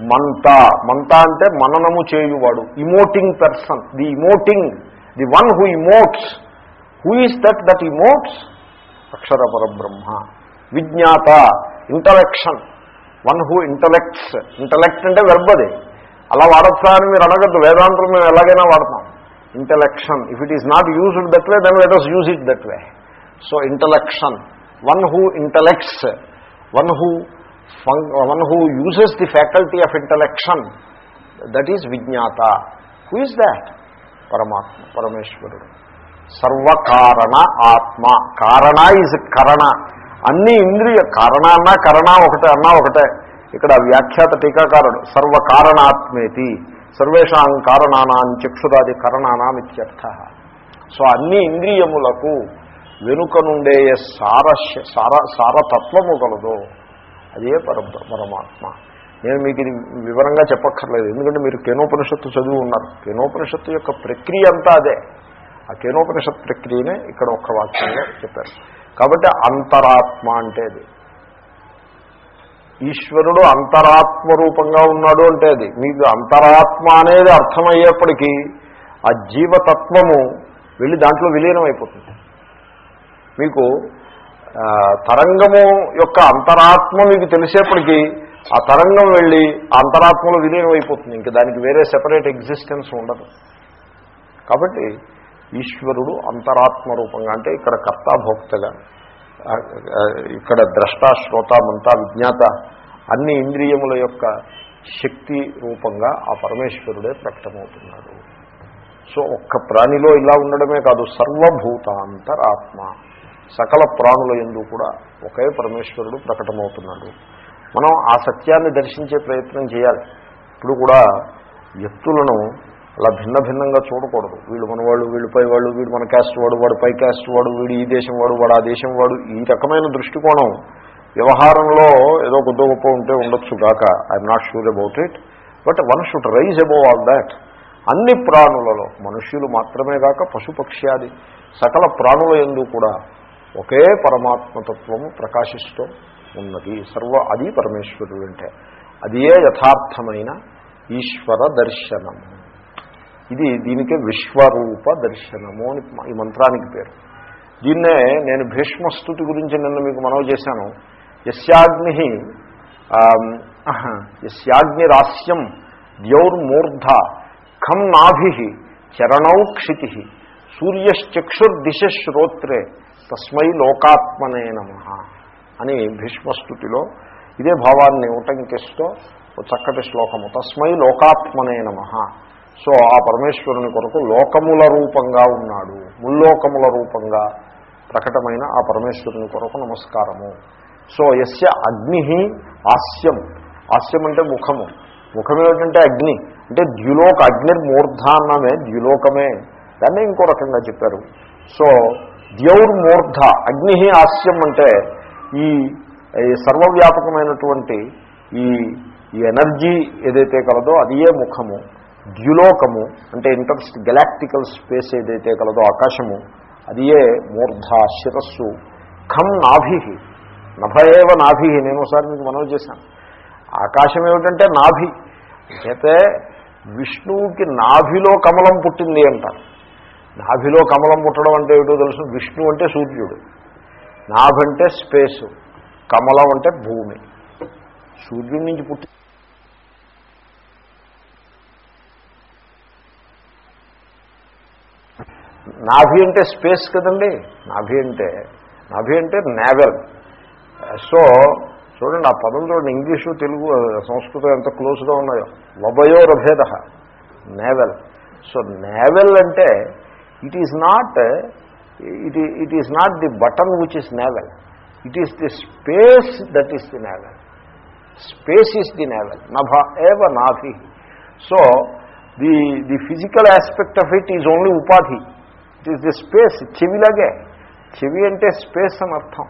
మంత. మంత అంటే మననము చేయువాడు. Emoting person the emoting the one who emotes who is that that emotes అక్షర పరబ్రహ్మ విజ్ఞాత intellection one who intellects intellect అంటే వెర్బది అలా వాడచ్చా అని మీరు అడగద్దు. వేదాంతం మేము ఎలాగైనా వాడతాం. Intellection if it is not used that way then let us use it that way so intellection one who intellects one who one who uses the faculty of intellection that is విజ్ఞాత who is that పరమాత్మ పరమేశ్వరుడు సర్వకారణ ఆత్మ. కారణ ఈజ్ కరణ. అన్ని ఇంద్రియ కారణ అన్నా కరణ ఒకటే అన్నా ఒకటే. ఇక్కడ వ్యాఖ్యాత టీకాకారుడు సర్వకారణాత్మేతి. సర్వేషాం కారణానాం చక్షురాది కరణానాం ఇత్యర్థ. సో అన్ని ఇంద్రియములకు వెనుక నుండే సార సార సారతత్వము కలదో అదే పర పరమాత్మ. నేను మీకు ఇది వివరంగా చెప్పక్కర్లేదు. ఎందుకంటే మీరు కేనోపనిషత్తు చదువు ఉన్నారు కేనోపనిషత్తు యొక్క ప్రక్రియ అంతా అదే. ఆ కేనోపనిషత్ ప్రక్రియనే ఇక్కడ ఒక్క వాక్యంలో చెప్పారు. కాబట్టి అంతరాత్మ అంటే అది. ఈశ్వరుడు అంతరాత్మ రూపంగా ఉన్నాడు అంటే అది. మీకు అంతరాత్మ అనేది అర్థమయ్యేప్పటికీ ఆ జీవతత్వము వెళ్ళి దాంట్లో విలీనం అయిపోతుంది మీకు తరంగము యొక్క అంతరాత్మ మీకు తెలిసేప్పటికీ ఆ తరంగం వెళ్ళి అంతరాత్మలో విలీనం అయిపోతుంది ఇంకా దానికి వేరే సెపరేట్ ఎగ్జిస్టెన్స్ ఉండదు. కాబట్టి ఈశ్వరుడు అంతరాత్మ రూపంగా అంటే ఇక్కడ కర్తాభోక్తగా ఇక్కడ ద్రష్ట శ్రోత మంత విజ్ఞాత అన్ని ఇంద్రియముల యొక్క శక్తి రూపంగా ఆ పరమేశ్వరుడే ప్రకటమవుతున్నాడు. సో ఒక్క ప్రాణిలో ఇలా ఉండడమే కాదు సర్వభూతాంతరాత్మ సకల ప్రాణుల ఎందు కూడా ఒకే పరమేశ్వరుడు ప్రకటమవుతున్నాడు. మనం ఆ సత్యాన్ని దర్శించే ప్రయత్నం చేయాలి. ఇప్పుడు కూడా వ్యక్తులను అలా భిన్న భిన్నంగా చూడకూడదు. వీళ్ళు మనవాళ్ళు వీళ్ళు పై వాళ్ళు వీడు మన క్యాస్ట్ వాడు వాడు పై క్యాస్ట్ వాడు వీడు ఈ దేశం వాడు వాడు ఆ దేశం వాడు. ఈ రకమైన దృష్టికోణం వ్యవహారంలో ఏదో కొద్ది గొప్ప ఉంటే ఉండొచ్చు కాక I'm not sure about it but one should rise above all that అన్ని ప్రాణులలో మనుష్యులు మాత్రమే కాక పశుపక్ష్యాది సకల ప్రాణుల ఎందు కూడా ఒకే పరమాత్మతత్వము ప్రకాశిస్తూ ఉన్నది. సర్వ అది పరమేశ్వరుడు అంటే అదియే యథార్థమైన ఈశ్వర దర్శనము ఇది దీనికే విశ్వరూప దర్శనము అని ఈ మంత్రానికి పేరు. దీన్నే నేను భీష్మస్థుతి గురించి నిన్న మీకు మనవి చేశాను. యస్యాగ్ని రాస్యం ద్యౌర్మూర్ధ ఖం నాభి చరణౌ క్షితి సూర్యశ్చక్షుర్దిశ శ్రోత్రే తస్మై లోకాత్మనే నమ అని భీష్మస్థుతిలో ఇదే భావాన్ని ఉటంకిస్తూ ఒక చక్కటి శ్లోకము. తస్మై లోకాత్మనే నమ సో ఆ పరమేశ్వరుని కొరకు లోకముల రూపంగా ఉన్నాడు. ముల్లోకముల రూపంగా ప్రకటమైన ఆ పరమేశ్వరుని కొరకు నమస్కారము. సో యస్య అగ్ని ఆస్యం. ఆస్యం అంటే ముఖము. ముఖం ఏమిటంటే అగ్ని. అంటే ద్యులోక అగ్ని మూర్ధాన్నమే ద్యులోకమే. దాన్ని ఇంకో రకంగా చెప్పారు. సో ద్యౌర్మూర్ధ అగ్ని ఆస్యం అంటే ఈ సర్వవ్యాపకమైనటువంటి ఈ ఎనర్జీ ఏదైతే కలదో అదియే ముఖము. ద్యులోకము అంటే ఇంటర్స్ట్ గెలాక్టికల్ స్పేస్ ఏదైతే కలదో ఆకాశము అది ఏ మూర్ధ శిరస్సు ఖం నాభి. నభయేవ నాభి. నేను ఒకసారి మీకు మనవి చేశాను. ఆకాశం ఏమిటంటే నాభి. అయితే విష్ణువుకి నాభిలో కమలం పుట్టింది అంటారు. నాభిలో కమలం పుట్టడం అంటే ఏమిటో తెలుసు? విష్ణు అంటే సూర్యుడు. నాభంటే స్పేసు కమలం అంటే భూమి. సూర్యుడి నుంచి పుట్టి నాభి అంటే స్పేస్ కదండి. నాభి అంటే నాభి అంటే నేవెల్. సో చూడండి ఆ పదం చూడండి ఇంగ్లీషు తెలుగు సంస్కృతం ఎంత క్లోజ్గా ఉన్నాయో. వభయోరభేద నేవెల్. సో నేవెల్ అంటే it is not it it is not the button which is navel it is the space that is the navel space is the navel నభ ఏవ నాభి so the the physical aspect of it is only ఉపాధి ఇట్ ఈస్ ది స్పేస్ చెవిలాగే చెవి అంటే స్పేస్ అని అర్థం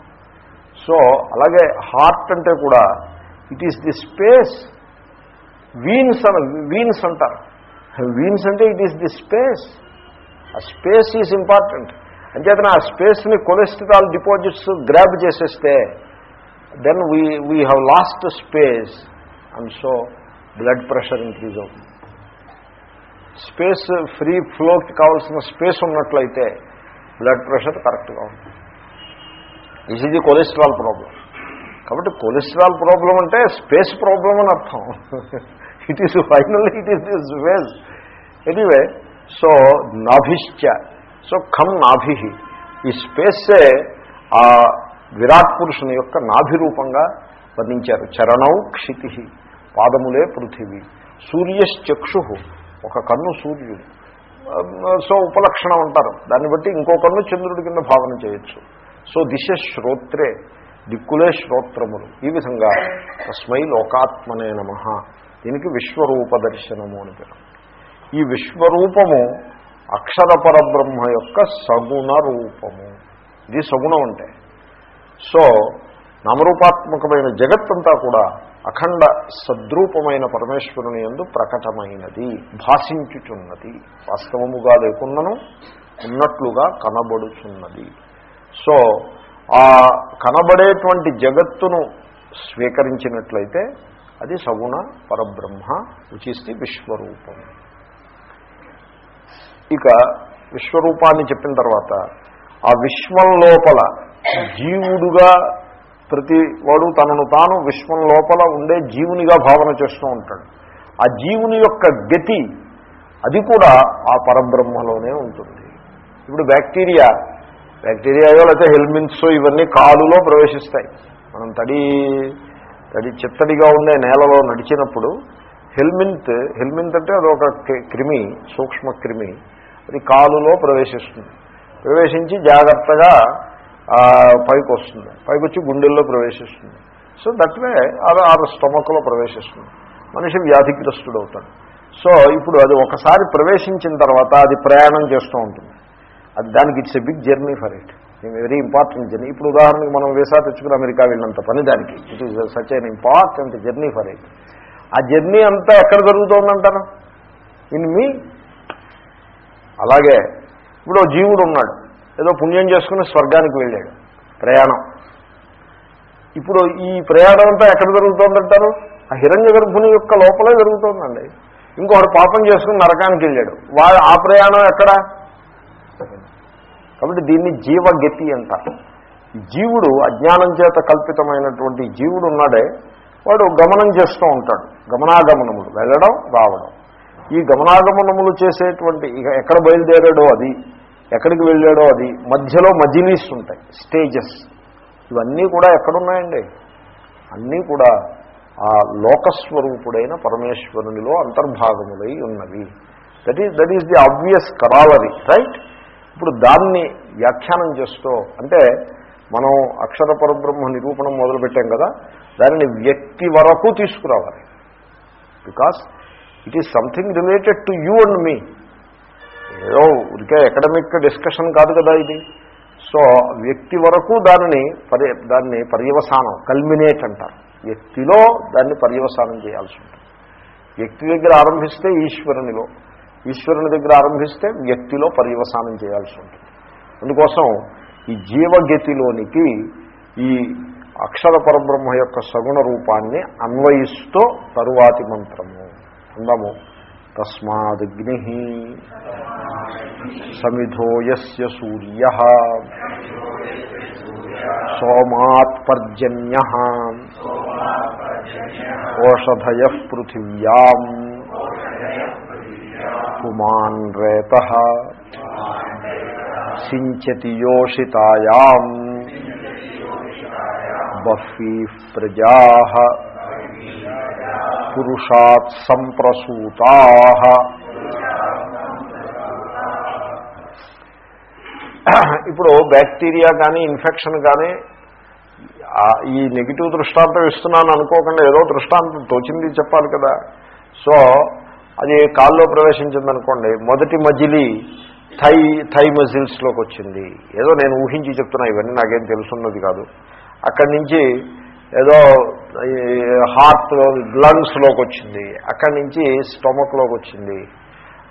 సో అలాగే హార్ట్ అంటే కూడా it is the space veins అని వీన్స్ అంటారు వీన్స్ అంటే ఇట్ ఈస్ ది స్పేస్ ఆ స్పేస్ ఈజ్ ఇంపార్టెంట్ అంచేతన ఆ స్పేస్ని కొలెస్ట్రాల్ డిపాజిట్స్ గ్రాబ్ చేసేస్తే then we we have lost space and so blood pressure increase అవుతుంది. స్పేస్ ఫ్రీ ఫ్లోకి కావాల్సిన స్పేస్ ఉన్నట్లయితే బ్లడ్ ప్రెషర్ కరెక్ట్గా ఉంటుంది. దిస్ ఇది కొలెస్ట్రాల్ ప్రాబ్లం కాబట్టి కొలెస్ట్రాల్ ప్రాబ్లం అంటే స్పేస్ ప్రాబ్లం అని అర్థం. It is finally it is this ways anyway so నాభిశ్చ. So ఖమ్ నాభి ఈ స్పేసే ఆ విరాట్ పురుషుని యొక్క నాభి రూపంగా వర్ణించారు. చరణౌ క్షితి పాదములే పృథివీ. సూర్యశ్చక్షు ఒక కన్ను సూర్యుడు. సో ఉపలక్షణం అంటారు. దాన్ని బట్టి ఇంకో కన్ను చంద్రుడి కింద భావన చేయొచ్చు. సో దిశ శ్రోత్రే దిక్కులే శ్రోత్రములు. ఈ విధంగా తస్మై లోకాత్మనే నమ. దీనికి విశ్వరూప దర్శనము అని పేరు. ఈ విశ్వరూపము అక్షరపర బ్రహ్మ యొక్క సగుణ రూపము. ఇది సగుణం అంటే. సో నామరూపాత్మకమైన జగత్తంతా కూడా అఖండ సద్రూపమైన పరమేశ్వరుని ఎందు ప్రకటమైనది భాషించుచున్నది. వాస్తవముగా లేకున్నను ఉన్నట్లుగా కనబడుచున్నది. సో ఆ కనబడేటువంటి జగత్తును స్వీకరించినట్లయితే అది సగుణ పరబ్రహ్మ విచ్ విశ్వరూపం. ఇక విశ్వరూపాన్ని చెప్పిన తర్వాత ఆ విశ్వం లోపల జీవుడుగా ప్రతి వాడు తనను తాను విశ్వం లోపల ఉండే జీవునిగా భావన చేస్తూ ఉంటాడు. ఆ జీవుని యొక్క గతి అది కూడా ఆ పరబ్రహ్మలోనే ఉంటుంది. ఇప్పుడు బ్యాక్టీరియా బ్యాక్టీరియాయో లేకపోతే హెల్మిన్స్ ఇవన్నీ కాలులో ప్రవేశిస్తాయి. మనం తడి తడి చిత్తడిగా ఉండే నేలలో నడిచినప్పుడు హెల్మింత్ హెల్మింత్ అంటే అదొక క్రిమి సూక్ష్మ క్రిమి. అది కాలులో ప్రవేశిస్తుంది. ప్రవేశించి జాగ్రత్తగా పైకి వస్తుంది పైకి వచ్చి గుండెల్లో ప్రవేశిస్తుంది. సో దట్ వే అది ఆ స్టమక్లో ప్రవేశిస్తుంది. మనిషి వ్యాధిగ్రస్తుడు అవుతాడు సో ఇప్పుడు అది ఒకసారి ప్రవేశించిన తర్వాత అది ప్రయాణం చేస్తూ ఉంటుంది. అది దానికి it's a big journey for it. Very important journey. ఇప్పుడు ఉదాహరణకి మనం వీసా తెచ్చుకుని అమెరికా వెళ్ళినంత పని దానికి. It is such an important journey for it ఆ జర్నీ అంతా ఎక్కడ జరుగుతుందంటారు? In me? అలాగే. ఇప్పుడు జీవుడు ఉన్నాడు. ఏదో పుణ్యం చేసుకుని స్వర్గానికి వెళ్ళాడు. ప్రయాణం. ఇప్పుడు ఈ ప్రయాణం అంతా ఎక్కడ జరుగుతోందంటారు? ఆ హిరణ్య గర్భుని యొక్క లోపలే జరుగుతోందండి. ఇంకొకటి పాపం చేసుకుని నరకానికి వెళ్ళాడు. వాడు ఆ ప్రయాణం ఎక్కడ? కాబట్టి దీన్ని జీవగతి అంటారు. జీవుడు అజ్ఞానం చేత కల్పితమైనటువంటి జీవుడు ఉన్నాడే. వాడు గమనం చేస్తూ ఉంటాడు. గమనాగమనములు. వెళ్ళడం రావడం. ఈ గమనాగమనములు చేసేటువంటి ఇక ఎక్కడ బయలుదేరాడో అది. ఎక్కడికి వెళ్ళాడో అది. మధ్యలో మజిలీస్ ఉంటాయి. స్టేజెస్. ఇవన్నీ కూడా ఎక్కడున్నాయండి? అన్నీ కూడా ఆ లోకస్వరూపుడైన పరమేశ్వరునిలో అంతర్భాగములై ఉన్నవి. That is that is the obvious corollary right ఇప్పుడు దాన్ని వ్యాఖ్యానం చేస్తూ అంటే మనం అక్షర పరబ్రహ్మ నిరూపణం మొదలుపెట్టాం కదా దానిని వ్యక్తి వరకు తీసుకురావాలి. Because it is something related to you and me ఏదో ఉరికే అకాడమిక్ డిస్కషన్ కాదు కదా ఇది. సో వ్యక్తి వరకు దానిని పరి దాన్ని పర్యవసానం కల్మినేట్ అంటారు. వ్యక్తిలో దాన్ని పర్యవసానం చేయాల్సి ఉంటుంది. వ్యక్తి దగ్గర ఆరంభిస్తే ఈశ్వరునిలో ఈశ్వరుని దగ్గర ఆరంభిస్తే వ్యక్తిలో పర్యవసానం చేయాల్సి ఉంటుంది. అందుకోసం ఈ జీవగతిలోనికి ఈ అక్షర పరబ్రహ్మ యొక్క సగుణ రూపాన్ని అన్వయిస్తూ తరువాతి మంత్రము అందాము. तस्मादग्निः समिधो यस्य सूर्यः। सोमात्पर्जन्यः ओषधयः पृथिव्याम्। पुमान् रेतः। सिञ्चति योषितायाम्। పురుషాత్ సంప్రసూతా. ఇప్పుడు బ్యాక్టీరియా కానీ ఇన్ఫెక్షన్ కానీ ఈ నెగిటివ్ దృష్టాంతం ఇస్తున్నాను అనుకోకుండా ఏదో దృష్టాంతం తోచింది చెప్పాలి కదా. సో అది కాల్లో ప్రవేశించిందనుకోండి మొదటి మజిలి థై థై మజిల్స్లోకి వచ్చింది ఏదో నేను ఊహించి చెప్తున్నా ఇవన్నీ నాకేం తెలుసున్నది కాదు. అక్కడి నుంచి ఏదో హార్ట్ లంగ్స్లోకి వచ్చింది. అక్కడి నుంచి స్టొమక్లోకి వచ్చింది.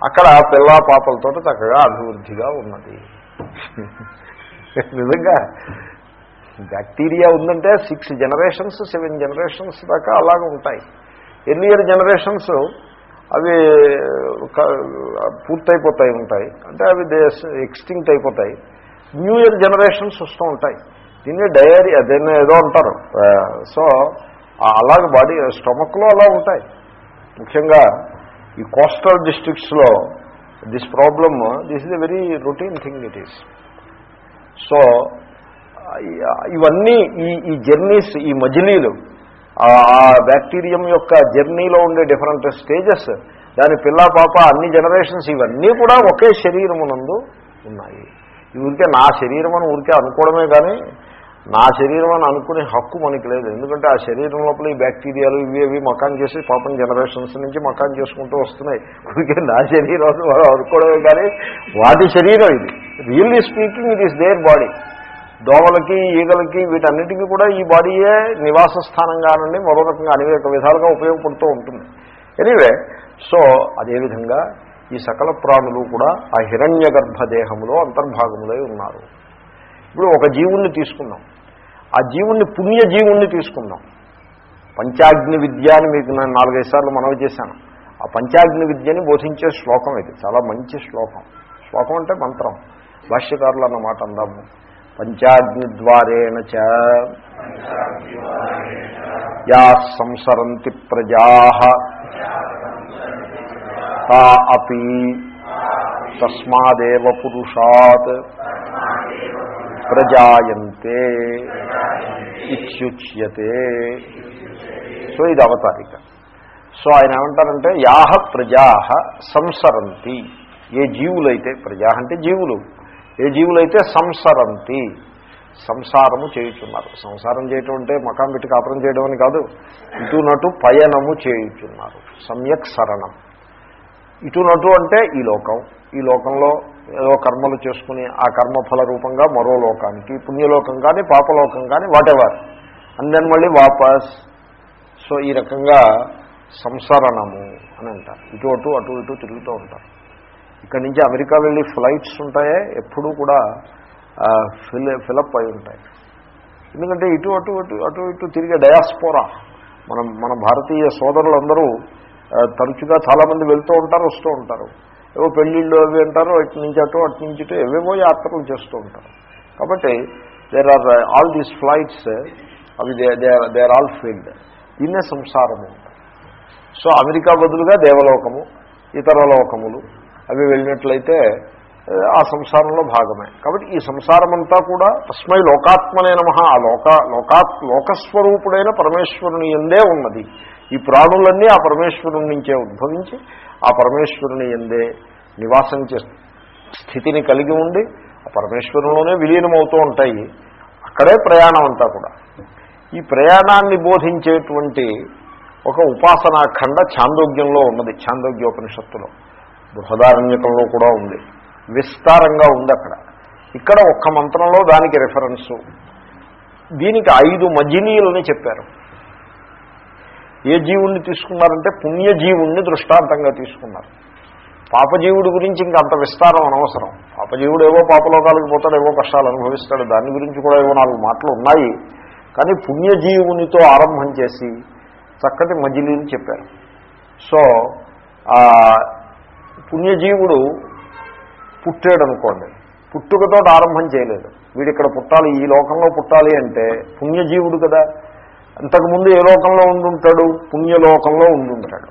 అక్కడ పిల్ల పాపలతో చక్కగా అభివృద్ధిగా ఉన్నది. నిజంగా బ్యాక్టీరియా ఉందంటే సిక్స్ జనరేషన్స్ సెవెన్ జనరేషన్స్ దాకా అలాగే ఉంటాయి. Earlier generations? అవి పూర్తయిపోతాయి ఉంటాయి. అంటే అవి ఎక్స్టింక్ట్ అయిపోతాయి. న్యూ ఇయర్ జనరేషన్స్ వస్తూ ఉంటాయి. దీన్ని డయరీ దీన్ని ఏదో అంటారు. సో అలాగే బాడీ స్టమక్లో అలా ఉంటాయి. ముఖ్యంగా ఈ coastal డిస్ట్రిక్ట్స్లో this problem this is a very routine thing it is. So ఇవన్నీ ఈ ఈ జర్నీస్ ఈ మజిలీలు ఆ బ్యాక్టీరియం యొక్క జర్నీలో ఉండే డిఫరెంట్ స్టేజెస్ దాని పిల్ల పాప అన్ని జనరేషన్స్ ఇవన్నీ కూడా ఒకే శరీరమునందు ఉన్నాయి. ఊరికే నా శరీరం అని ఊరికే అనుకోవడమే కానీ నా శరీరం అని అనుకునే హక్కు మనకి లేదు. ఎందుకంటే ఆ శరీరం లోపల ఈ బ్యాక్టీరియాలు ఇవి ఇవి మకాన్ చేసి పాపం జనరేషన్స్ నుంచి మకాన్ చేసుకుంటూ వస్తున్నాయి. అందుకే నా శరీరం వాళ్ళు అనుకోవడమే కానీ వాటి శరీరం ఇది. Really speaking it is their body దోమలకి ఈగలకి వీటన్నిటికీ కూడా ఈ బాడీయే నివాస స్థానంగానండి మరో రకంగా అనేక విధాలుగా ఉపయోగపడుతూ ఉంటుంది. ఎనీవే సో అదేవిధంగా ఈ సకల ప్రాణులు కూడా ఆ హిరణ్య గర్భదేహంలో అంతర్భాగములై ఉన్నారు. ఇప్పుడు ఒక జీవుణ్ణి తీసుకున్నాం ఆ జీవుణ్ణి పుణ్యజీవుణ్ణి తీసుకుందాం. పంచాగ్ని విద్య అని మీకు నేను నాలుగైదు సార్లు మనవి చేశాను. ఆ పంచాగ్ని విద్యని బోధించే శ్లోకం ఇది. చాలా మంచి శ్లోకం. శ్లోకం అంటే మంత్రం. భాష్యకారులు అన్నమాట అందాము. పంచాగ్ని ద్వారేణ చ యా సంసరంతి ప్రజా తా అపి తస్మాదేవ పురుషాత్ ప్రజాయంతే ఇచ్చుచ్యతే సో ఇది అవతారిక. సో ఆయన ఏమంటారంటే యాహ ప్రజా సంసరంతి. ఏ జీవులైతే ప్రజా అంటే జీవులు. ఏ జీవులైతే సంసరంతి సంసారము చేయుచున్నారు. సంసారం చేయటం అంటే మకాం పెట్టి కాపురం చేయడం అని కాదు. ఇటునటు పయనము చేయుచున్నారు. సమ్యక్ సరణం ఇటునటు అంటే ఈ లోకం. ఈ లోకంలో ఏదో కర్మలు చేసుకుని ఆ కర్మఫల రూపంగా మరో లోకానికి పుణ్యలోకం కానీ పాపలోకం కానీ వాటెవర్ అండ్ దెన్ మళ్ళీ వాపస్. సో ఈ రకంగా సంసరణము అని అంటారు. ఇటు అటు అటు ఇటు తిరుగుతూ ఉంటారు. ఇక్కడి నుంచి అమెరికా వెళ్ళి ఫ్లైట్స్ ఉంటాయే ఎప్పుడూ కూడా ఫిల్ ఫిలప్ అయి ఉంటాయి. ఎందుకంటే ఇటు అటు అటు అటు ఇటు తిరిగే డయాస్పోరా మనం మన భారతీయ సోదరులందరూ తరచుగా చాలామంది వెళ్తూ ఉంటారు వస్తూ ఉంటారు. ఏవో పెళ్ళిళ్ళు అవి అంటారు అటు నుంచి అటు అటు నుంచి ఇటు ఏవేవో యాత్రలు చేస్తూ ఉంటారు. కాబట్టి there are all these flights అవి దే ఆర్ ఆల్ ఫీల్డ్ దీన్నే సంసారము సో అమెరికా బదులుగా దేవలోకము ఇతర లోకములు అవి వెళ్ళినట్లయితే uh, ఆ, సంసారంలో భాగమే. కాబట్టి ఈ సంసారం అంతా కూడా తస్మై లోకాత్మనే నమ. ఆ లోక లోకాత్ లోకస్వరూపుడైన పరమేశ్వరుని ఎందే ఉన్నది. ఈ ప్రాణులన్నీ ఆ పరమేశ్వరుని నుంచే ఉద్భవించి ఆ ఆ పరమేశ్వరుని ఎందే నివాసం చే స్థితిని కలిగి ఉండి ఆ పరమేశ్వరంలోనే విలీనమవుతూ ఉంటాయి. అక్కడే ప్రయాణం అంతా కూడా. ఈ ప్రయాణాన్ని బోధించేటువంటి ఒక ఉపాసనా ఖండ ఛాందోగ్యంలో ఉన్నది ఛాందోగ్యోపనిషత్తులో. బృహదారణ్యకంలో కూడా ఉంది. విస్తారంగా ఉంది అక్కడ. ఇక్కడ ఒక్క మంత్రంలో దానికి రిఫరెన్సు దీనికి ఐదు మజినీయులని చెప్పారు. ఏ జీవుణ్ణి తీసుకున్నారంటే పుణ్యజీవుణ్ణి దృష్టాంతంగా తీసుకున్నారు. పాపజీవుడి గురించి ఇంకా అంత విస్తారం అనవసరం. పాపజీవుడు ఏవో పాపలోకాలకు పోతాడు ఏవో కష్టాలు అనుభవిస్తాడు దాని గురించి కూడా ఏవో నాలుగు మాటలు ఉన్నాయి. కానీ పుణ్యజీవునితో ఆరంభం చేసి చక్కటి మజిలీని చెప్పారు. సో పుణ్యజీవుడు పుట్టాడు అనుకోండి పుట్టుకతో ఆరంభం చేయలేదు. వీడిక్కడ పుట్టాలి ఈ లోకంలో పుట్టాలి అంటే పుణ్యజీవుడు కదా. అంతకుముందు ఏ లోకంలో ఉండుంటాడు? పుణ్యలోకంలో ఉండుంటాడు.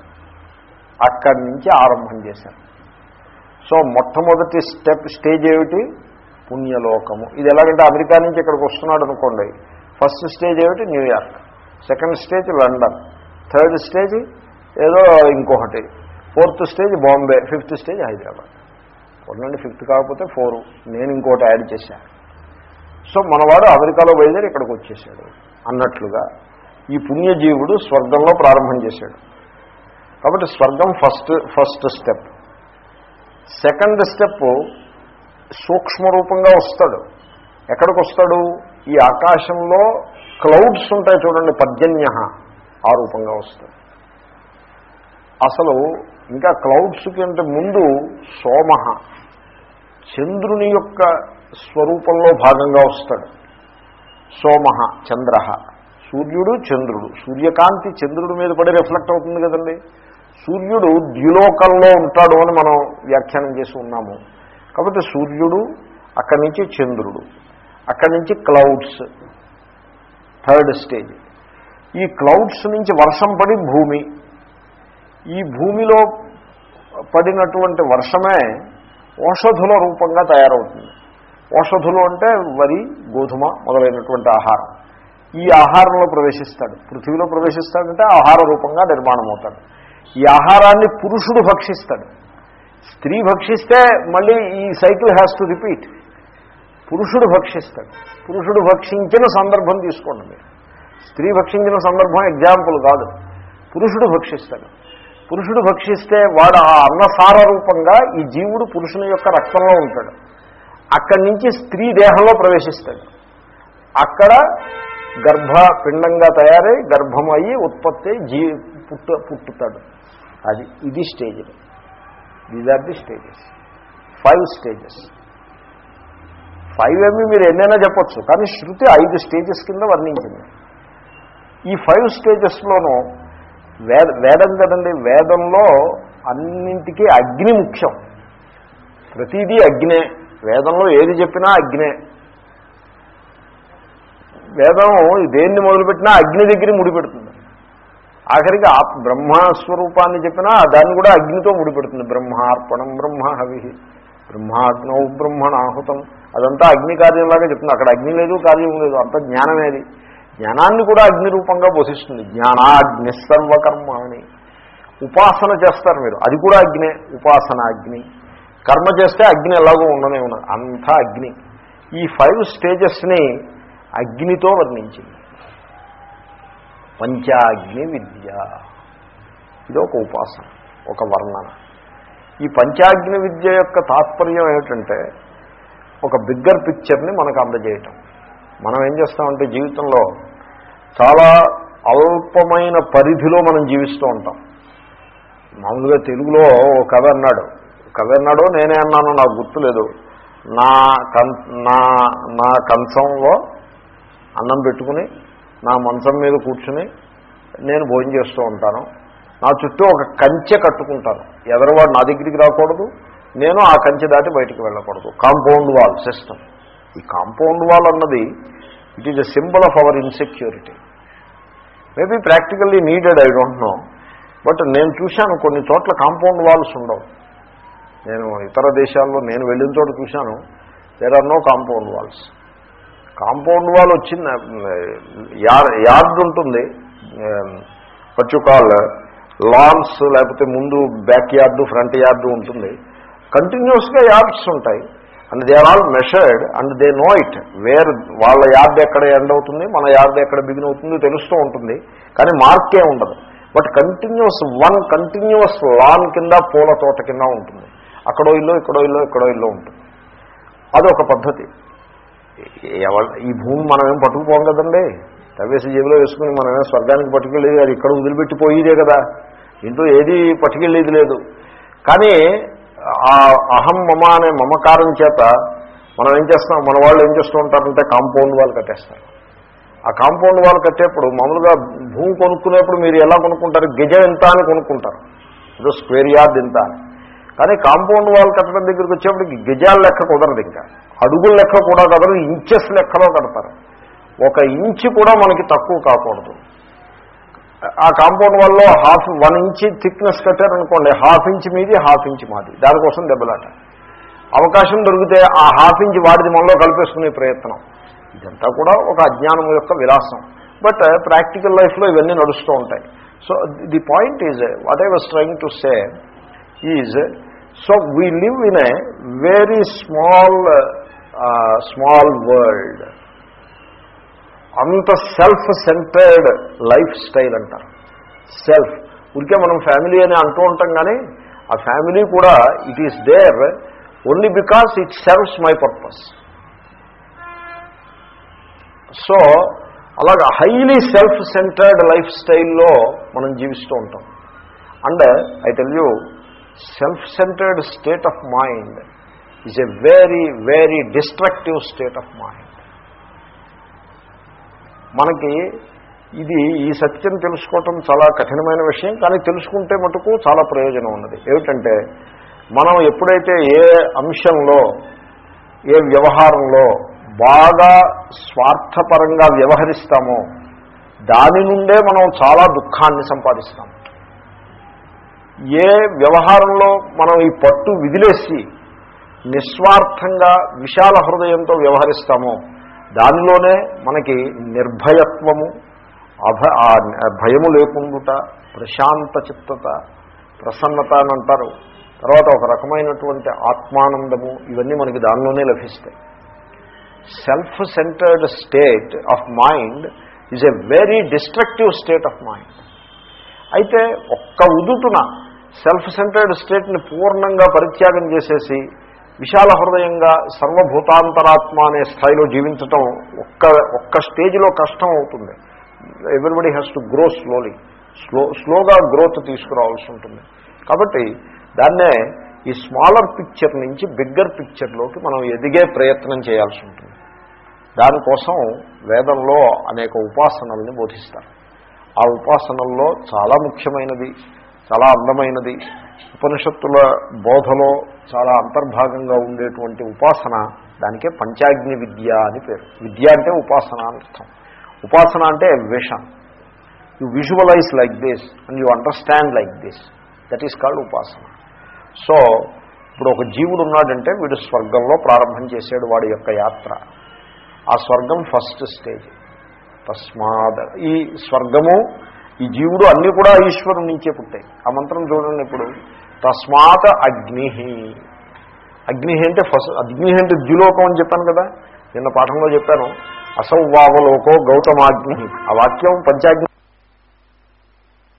అక్కడి నుంచి ఆరంభం చేశాను సో మొట్టమొదటి స్టెప్ స్టేజ్ ఏమిటి? పుణ్యలోకము. ఇది ఎలాగంటే అమెరికా నుంచి ఇక్కడికి వస్తున్నాడు అనుకోండి. ఫస్ట్ స్టేజ్ ఏమిటి? New York second stage London. Third stage ఏదో ఇంకొకటి. Fourth stage Bombay. Fifth stage Hyderabad. ఉండండి ఫిఫ్త్ కాకపోతే ఫోరు. నేను ఇంకోటి యాడ్ చేశాను సో మనవాడు అమెరికాలో బయలుదేరి ఇక్కడికి వచ్చేసాడు అన్నట్లుగా ఈ పుణ్యజీవుడు స్వర్గంలో ప్రారంభం చేశాడు. కాబట్టి స్వర్గం first first step second step సూక్ష్మ రూపంగా వస్తాడు. ఎక్కడికి వస్తాడు ఈ ఆకాశంలో క్లౌడ్స్ ఉంటాయి చూడండి పర్జన్య ఆ రూపంగా వస్తాడు. అసలు ఇంకా క్లౌడ్స్ కంటే ముందు సోమ చంద్రుని యొక్క స్వరూపంలో భాగంగా వస్తాడు. సోమ చంద్ర. సూర్యుడు చంద్రుడు. సూర్యకాంతి చంద్రుడి మీద పడి రిఫ్లెక్ట్ అవుతుంది కదండి. సూర్యుడు ద్యులోకంలో ఉంటాడు అని మనం వ్యాఖ్యానం చేసి ఉన్నాము. కాబట్టి సూర్యుడు అక్కడి నుంచి చంద్రుడు అక్కడి నుంచి క్లౌడ్స్ థర్డ్ స్టేజ్ ఈ క్లౌడ్స్ నుంచి వర్షం పడి భూమి. ఈ భూమిలో పడినటువంటి వర్షమే ఓషధుల రూపంగా తయారవుతుంది. ఓషధులు అంటే వరి గోధుమ మొదలైనటువంటి ఆహారం. ఈ ఆహారంలో ప్రవేశిస్తాడు. పృథివీలో ప్రవేశిస్తాడంటే ఆహార రూపంగా నిర్మాణం అవుతాడు ఈ ఆహారాన్ని పురుషుడు భక్షిస్తాడు. స్త్రీ భక్షిస్తే మళ్ళీ ఈ సైకిల్ హ్యాస్ టు రిపీట్. పురుషుడు భక్షిస్తాడు. పురుషుడు భక్షించిన సందర్భం తీసుకోండి మీరు. స్త్రీ భక్షించిన సందర్భం ఎగ్జాంపుల్ కాదు. పురుషుడు భక్షిస్తాడు. పురుషుడు భక్షిస్తే వాడు ఆ అన్నసార రూపంగా ఈ జీవుడు పురుషుని యొక్క రక్తంలో ఉంటాడు. అక్కడి నుంచి స్త్రీ దేహంలో ప్రవేశిస్తాడు. అక్కడ గర్భ పిండంగా తయారై గర్భం అయ్యి ఉత్పత్తి అయి జీ పుట్టు పుట్టుతాడు. అది ఇది stage these are the stages five stages five ఏమి మీరు ఎన్నైనా చెప్పొచ్చు కానీ శృతి ఐదు స్టేజెస్ కింద వర్ణించింది. ఈ ఫైవ్ స్టేజెస్లోనూ వేద వేదం కదండి వేదంలో అన్నింటికీ అగ్ని ముఖ్యం. ప్రతిదీ అగ్నే. వేదంలో ఏది చెప్పినా అగ్నే. వేదం దేన్ని మొదలుపెట్టినా అగ్ని దగ్గర ముడిపెడుతుంది. ఆఖరికి ఆ బ్రహ్మస్వరూపాన్ని చెప్పినా దాన్ని కూడా అగ్నితో ముడిపెడుతుంది. బ్రహ్మార్పణం బ్రహ్మ హవి బ్రహ్మాగ్నౌ బ్రహ్మణాహుతం. అదంతా అగ్ని కార్యంలాగా చెప్తుంది. అక్కడ అగ్ని లేదు కార్యం లేదు అంత జ్ఞానమేది జ్ఞానాన్ని కూడా అగ్ని రూపంగా పోషిస్తుంది జ్ఞానాగ్ని సర్వకర్మాణి. ఉపాసన చేస్తారు మీరు. అది కూడా అగ్నే ఉపాసన అగ్ని కర్మ చేస్తే అగ్ని ఎలాగో ఉండనే ఉన్నది అంతా అగ్ని. ఈ ఫైవ్ స్టేజెస్ని అగ్నితో వర్ణించింది. పంచాగ్ని విద్య. ఇది ఒక ఉపాసన ఒక వర్ణన. ఈ పంచాగ్ని విద్య యొక్క తాత్పర్యం ఏమిటంటే ఒక బిగ్గర్ పిక్చర్ని మనకు అందజేయటం. మనం ఏం చేస్తామంటే జీవితంలో చాలా అల్పమైన పరిధిలో మనం జీవిస్తూ ఉంటాం. మామూలుగా తెలుగులో ఒక కవి అన్నాడు కవి అన్నాడో నేనే అన్నాను నాకు గుర్తులేదు. నా కన్ నా నా కంచంలో అన్నం పెట్టుకుని నా మంచం మీద కూర్చుని నేను భోజనం చేస్తూ ఉంటాను. నా చుట్టూ ఒక కంచె కట్టుకుంటాను. ఎదరవాడు నా దగ్గరికి రాకూడదు నేను ఆ కంచె దాటి బయటికి వెళ్ళకూడదు. Compound wall system. ఈ కాంపౌండ్ వాల్ అన్నది it is a symbol of our insecurity maybe practically needed I don't know but నేను చూశాను కొన్ని చోట్ల కాంపౌండ్ వాల్స్ ఉండవు. నేను ఇతర దేశాల్లో నేను వెళ్ళిన చోట చూశాను there are no compound walls. Compound wall వచ్చింది యార్డ్ ఉంటుంది పచ్చుకాల్ లాన్స్ లేకపోతే ముందు బ్యాక్ యార్డు ఫ్రంట్ యార్డు ఉంటుంది. కంటిన్యూస్గా యార్డ్స్ ఉంటాయి. And they are all measured and they know it where వాళ్ళ యార్డ్ ఎక్కడ ఎండ్ అవుతుంది మన యార్డ్ ఎక్కడ బిగిన్ అవుతుందో తెలుస్తూ ఉంటుంది. కానీ మార్కే ఉండదు. But continuous one continuous lawn కింద పూల తోట కింద ఉంటుంది. అక్కడో ఇల్లు ఇక్కడో ఇల్లు ఇక్కడో ఇల్లు ఉంటుంది. అదొక పద్ధతి. ఎవరు ఈ భూమి మనమేం పట్టుకుపోం కదండి? తవ్వేసి జేబులో వేసుకుని మనమేం స్వర్గానికి పట్టుకెళ్ళేది అది ఇక్కడ వదిలిపెట్టిపోయేదే కదా. ఇంట్లో ఏది పట్టుకెళ్ళేది లేదు. కానీ ఆ అహం మమ అనే మమకారం చేత మనం ఏం చేస్తాం మన వాళ్ళు ఏం చేస్తూ ఉంటారంటే కాంపౌండ్ వాళ్ళు కట్టేస్తారు. ఆ కాంపౌండ్ వాళ్ళు కట్టేప్పుడు మామూలుగా భూమి కొనుక్కునేప్పుడు మీరు ఎలా కొనుక్కుంటారు? గజం ఎంత అని కొనుక్కుంటారు. ఏదో స్క్వేర్ యార్డ్ ఎంత అని. కానీ కాంపౌండ్ వాల్ కట్టడం దగ్గరికి వచ్చేప్పటికి గజాల లెక్క కుదరదు ఇంకా. అడుగుల లెక్క కూడా కదరు ఇంచెస్ లెక్కలో కడతారు. ఒక ఇంచు కూడా మనకి తక్కువ కాకూడదు. ఆ కాంపౌండ్ వాళ్ళలో హాఫ్ వన్ ఇంచ్ థిక్నెస్ కట్టారనుకోండి హాఫ్ ఇంచ్ మీది హాఫ్ ఇంచ్ మాది. దానికోసం దెబ్బలాట. అవకాశం దొరికితే ఆ హాఫ్ ఇంచ్ వాడిది మనలో కలిపేసుకునే ప్రయత్నం. ఇదంతా కూడా ఒక అజ్ఞానం యొక్క విలాసం. బట్ uh, ప్రాక్టికల్ లైఫ్లో ఇవన్నీ నడుస్తూ ఉంటాయి. So the point is what I was trying to say is so we live in a very small small world. అంత సెల్ఫ్ సెంటర్డ్ లైఫ్ స్టైల్ అంటారు. సెల్ఫ్. ఊరికే మనం ఫ్యామిలీ అని అంటూ ఉంటాం కానీ ఆ ఫ్యామిలీ కూడా it is there only because it serves my purpose. So అలాగా హైలీ సెల్ఫ్ సెంటర్డ్ లైఫ్ స్టైల్లో మనం జీవిస్తూ ఉంటాం. And I tell you self centered state of mind is a very very destructive state of mind మనకి ఇది ఈ సత్యం తెలుసుకోవటం చాలా కఠినమైన విషయం కానీ తెలుసుకుంటే మటుకు చాలా ప్రయోజనం ఉన్నది. ఏమిటంటే మనం ఎప్పుడైతే ఏ అంశంలో ఏ వ్యవహారంలో బాగా స్వార్థపరంగా వ్యవహరిస్తామో దాని నుండే మనం చాలా దుఃఖాన్ని సంపాదిస్తాం. ఏ వ్యవహారంలో మనం ఈ పట్టు విదిలేసి నిస్వార్థంగా విశాల హృదయంతో వ్యవహరిస్తామో దానిలోనే మనకి నిర్భయత్వము అభ భయము లేకుండుట ప్రశాంత చిత్తత ప్రసన్నత అని అంటారు. తర్వాత ఒక రకమైనటువంటి ఆత్మానందము ఇవన్నీ మనకి దానిలోనే లభిస్తాయి. Self centered state of mind is a very destructive state of mind అయితే ఒక్క ఉదుటున సెల్ఫ్ సెంటర్డ్ స్టేట్ని పూర్ణంగా పరిత్యాగం చేసేసి విశాల హృదయంగా సర్వభూతాంతరాత్మ అనే స్థాయిలో జీవించటం ఒక్క ఒక్క స్టేజ్లో కష్టం అవుతుంది everybody has to grow slowly slow స్లోగా గ్రోత్ తీసుకురావాల్సి ఉంటుంది. కాబట్టి దాన్నే ఈ స్మాలర్ పిక్చర్ నుంచి బిగ్గర్ పిక్చర్లోకి మనం ఎదిగే ప్రయత్నం చేయాల్సి ఉంటుంది. దానికోసం వేదంలో అనేక ఉపాసనల్ని బోధిస్తారు. ఆ ఉపాసనల్లో చాలా ముఖ్యమైనది చాలా అందమైనది. ఉపనిషత్తుల బోధలో చాలా అంతర్భాగంగా ఉండేటువంటి ఉపాసన దానికే పంచాగ్ని విద్య అని పేరు. విద్య అంటే ఉపాసన అని అర్థం. ఉపాసన అంటే vision. You visualize like this and you understand like this that is called ఉపాసన. సో ఇప్పుడు ఒక జీవుడు ఉన్నాడంటే వీడు స్వర్గంలో ప్రారంభం చేశాడు వాడి యొక్క యాత్ర. ఆ స్వర్గం ఫస్ట్ స్టేజ్ తస్మాద్. ఈ స్వర్గము ఈ జీవుడు అన్నీ కూడా ఈశ్వరుడి నుంచే పుట్టాయి. ఆ మంత్రం చూడండి ఇప్పుడు. తస్మాత్ అగ్ని. అగ్ని అంటే ఫస్ట్ అగ్ని అంటే ద్యులోకం అని చెప్పాను కదా నిన్న పాఠంలో చెప్పాను. అసౌవావలోకో గౌతమాగ్ని. ఆ వాక్యం పంచాగ్ని